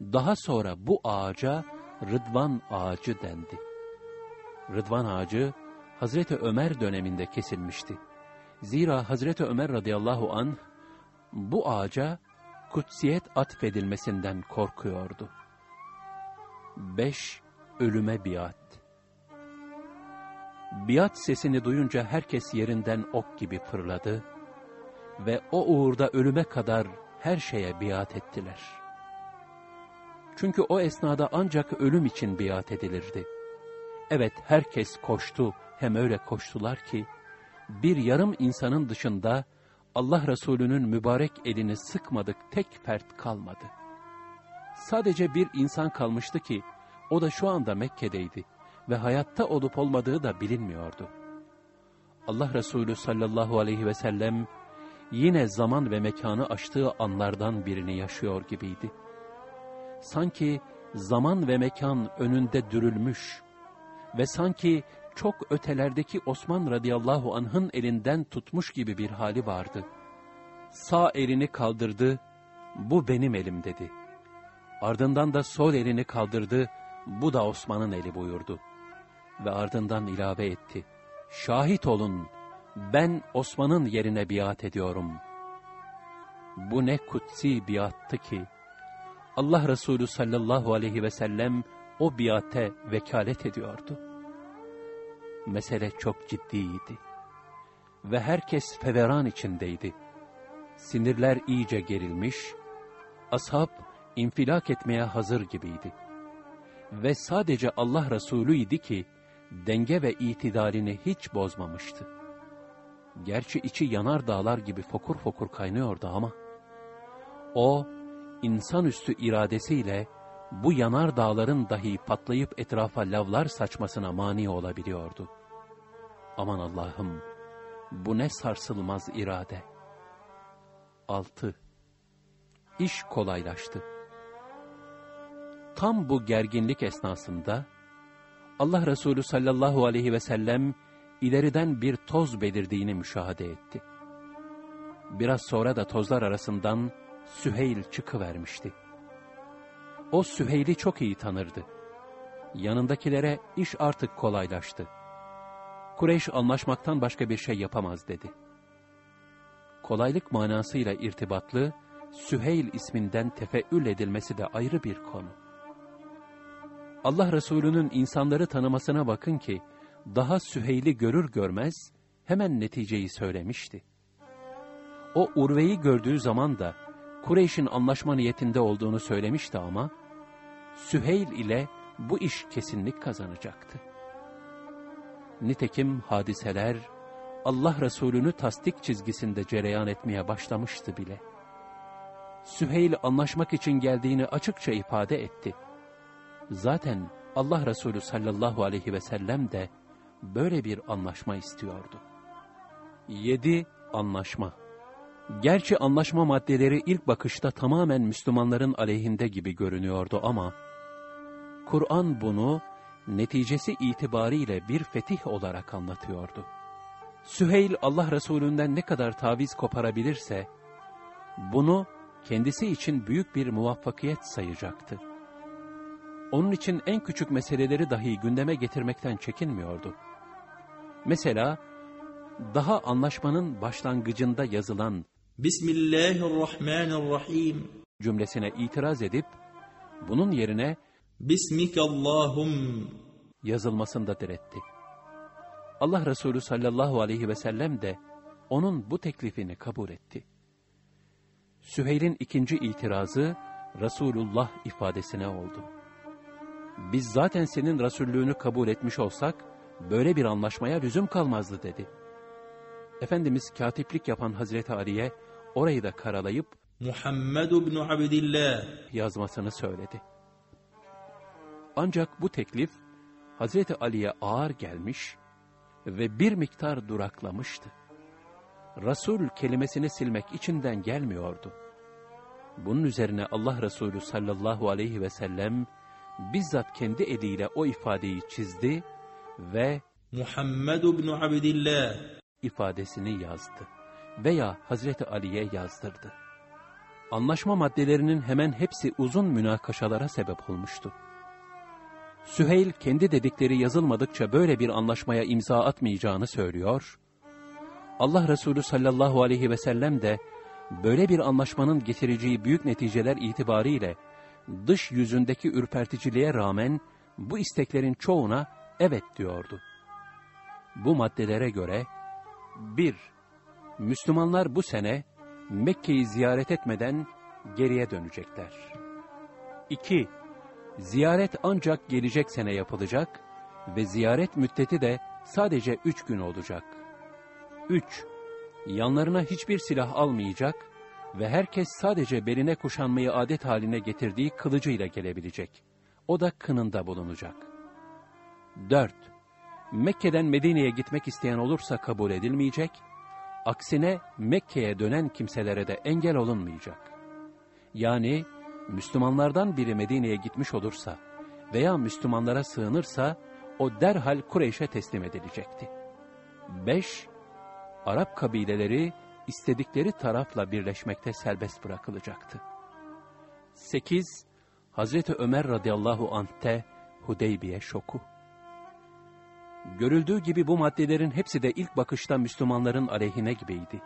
Daha sonra bu ağaca Rıdvan ağacı dendi. Rıdvan ağacı Hazreti Ömer döneminde kesilmişti. Zira Hazreti Ömer radıyallahu an bu ağaca kutsiyet atfedilmesinden korkuyordu. 5. Ölüme biat Biat sesini duyunca herkes yerinden ok gibi fırladı ve o uğurda ölüme kadar her şeye biat ettiler. Çünkü o esnada ancak ölüm için biat edilirdi. Evet herkes koştu, hem öyle koştular ki, bir yarım insanın dışında Allah Resulü'nün mübarek elini sıkmadık tek fert kalmadı. Sadece bir insan kalmıştı ki, o da şu anda Mekke'deydi ve hayatta olup olmadığı da bilinmiyordu. Allah Resulü sallallahu aleyhi ve sellem yine zaman ve mekanı aştığı anlardan birini yaşıyor gibiydi. Sanki zaman ve mekan önünde dürülmüş ve sanki çok ötelerdeki Osman radıyallahu anh'ın elinden tutmuş gibi bir hali vardı. Sağ elini kaldırdı, bu benim elim dedi. Ardından da sol elini kaldırdı, bu da Osman'ın eli buyurdu. Ve ardından ilave etti. Şahit olun, ben Osman'ın yerine biat ediyorum. Bu ne kutsi biattı ki, Allah Resulü sallallahu aleyhi ve sellem o biate vekalet ediyordu. Mesele çok ciddiydi. Ve herkes feveran içindeydi. Sinirler iyice gerilmiş, ashab infilak etmeye hazır gibiydi. Ve sadece Allah Resulü idi ki, denge ve itidalini hiç bozmamıştı. Gerçi içi yanar dağlar gibi fokur fokur kaynıyordu ama, o, insanüstü iradesiyle, bu yanar dağların dahi patlayıp etrafa lavlar saçmasına mani olabiliyordu. Aman Allah'ım, bu ne sarsılmaz irade. 6. İş kolaylaştı. Tam bu gerginlik esnasında, Allah Resulü sallallahu aleyhi ve sellem ileriden bir toz belirdiğini müşahede etti. Biraz sonra da tozlar arasından Süheyl çıkıvermişti. O Süheyl'i çok iyi tanırdı. Yanındakilere iş artık kolaylaştı. Kureyş anlaşmaktan başka bir şey yapamaz dedi. Kolaylık manasıyla irtibatlı, Süheyl isminden tefeül edilmesi de ayrı bir konu. Allah Resulü'nün insanları tanımasına bakın ki, daha Süheyl'i görür görmez hemen neticeyi söylemişti. O Urve'yi gördüğü zaman da Kureyş'in anlaşma niyetinde olduğunu söylemişti ama, Süheyl ile bu iş kesinlik kazanacaktı. Nitekim hadiseler Allah Resulü'nü tasdik çizgisinde cereyan etmeye başlamıştı bile. Süheyl anlaşmak için geldiğini açıkça ifade etti. Zaten Allah Resulü sallallahu aleyhi ve sellem de böyle bir anlaşma istiyordu. 7. Anlaşma Gerçi anlaşma maddeleri ilk bakışta tamamen Müslümanların aleyhinde gibi görünüyordu ama, Kur'an bunu neticesi itibariyle bir fetih olarak anlatıyordu. Süheyl Allah Resulü'nden ne kadar taviz koparabilirse, bunu kendisi için büyük bir muvaffakiyet sayacaktı. Onun için en küçük meseleleri dahi gündeme getirmekten çekinmiyordu. Mesela, daha anlaşmanın başlangıcında yazılan Bismillahirrahmanirrahim cümlesine itiraz edip, bunun yerine Bismikallahum yazılmasını da diretti. Allah Resulü sallallahu aleyhi ve sellem de onun bu teklifini kabul etti. Süheyl'in ikinci itirazı Resulullah ifadesine oldu. Biz zaten senin Resullüğünü kabul etmiş olsak, böyle bir anlaşmaya lüzum kalmazdı dedi. Efendimiz katiplik yapan Hazreti Ali'ye orayı da karalayıp Muhammed ibn Abdillah yazmasını söyledi. Ancak bu teklif Hazreti Ali'ye ağır gelmiş ve bir miktar duraklamıştı. Resul kelimesini silmek içinden gelmiyordu. Bunun üzerine Allah Resulü sallallahu aleyhi ve sellem bizzat kendi eliyle o ifadeyi çizdi ve Muhammed ibn Abdillah ifadesini yazdı veya Hazreti Ali'ye yazdırdı. Anlaşma maddelerinin hemen hepsi uzun münakaşalara sebep olmuştu. Süheyl kendi dedikleri yazılmadıkça böyle bir anlaşmaya imza atmayacağını söylüyor. Allah Resulü sallallahu aleyhi ve sellem de böyle bir anlaşmanın getireceği büyük neticeler itibariyle dış yüzündeki ürperticiliğe rağmen bu isteklerin çoğuna evet diyordu. Bu maddelere göre 1. Müslümanlar bu sene Mekke'yi ziyaret etmeden geriye dönecekler. 2. Ziyaret ancak gelecek sene yapılacak ve ziyaret müddeti de sadece üç gün olacak. 3. Yanlarına hiçbir silah almayacak ve herkes sadece beline kuşanmayı adet haline getirdiği kılıcıyla gelebilecek. O da kınında bulunacak. 4. Mekke'den Medine'ye gitmek isteyen olursa kabul edilmeyecek, aksine Mekke'ye dönen kimselere de engel olunmayacak. Yani Müslümanlardan biri Medine'ye gitmiş olursa veya Müslümanlara sığınırsa o derhal Kureyş'e teslim edilecekti. 5. Arap kabileleri istedikleri tarafla birleşmekte serbest bırakılacaktı. 8. Hazreti Ömer radıyallahu anh'te Hudeybiye şoku. Görüldüğü gibi bu maddelerin hepsi de ilk bakışta Müslümanların aleyhine gibiydi.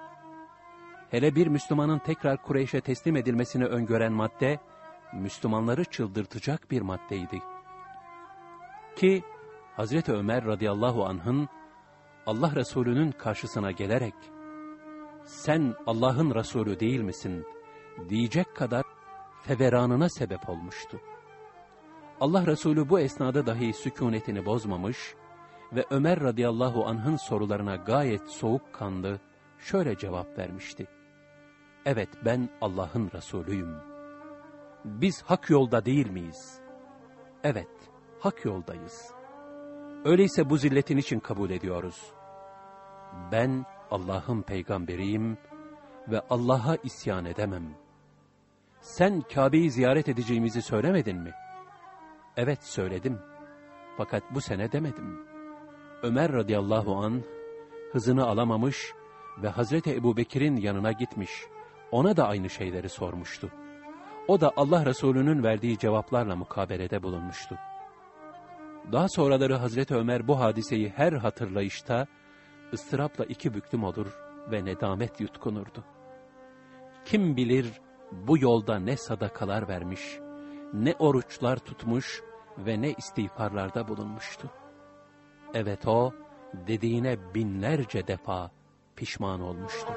Hele bir Müslümanın tekrar Kureyş'e teslim edilmesini öngören madde, Müslümanları çıldırtacak bir maddeydi. Ki Hazreti Ömer radıyallahu anh'ın Allah Resulü'nün karşısına gelerek, sen Allah'ın Resulü değil misin diyecek kadar feveranına sebep olmuştu. Allah Resulü bu esnada dahi sükunetini bozmamış ve Ömer radıyallahu anh'ın sorularına gayet soğukkanlı şöyle cevap vermişti. Evet ben Allah'ın Resulüyüm. Biz hak yolda değil miyiz? Evet, hak yoldayız. Öyleyse bu zilletin için kabul ediyoruz. Ben Allah'ın peygamberiyim ve Allah'a isyan edemem. Sen Kabe'yi ziyaret edeceğimizi söylemedin mi? Evet söyledim. Fakat bu sene demedim. Ömer radıyallahu an hızını alamamış ve Hazreti Ebu Bekir'in yanına gitmiş. Ona da aynı şeyleri sormuştu. O da Allah Resulü'nün verdiği cevaplarla mukabelede bulunmuştu. Daha sonraları Hazreti Ömer bu hadiseyi her hatırlayışta ıstırapla iki büklüm olur ve nedamet yutkunurdu. Kim bilir bu yolda ne sadakalar vermiş, ne oruçlar tutmuş ve ne istiğfarlarda bulunmuştu. Evet o, dediğine binlerce defa pişman olmuştu.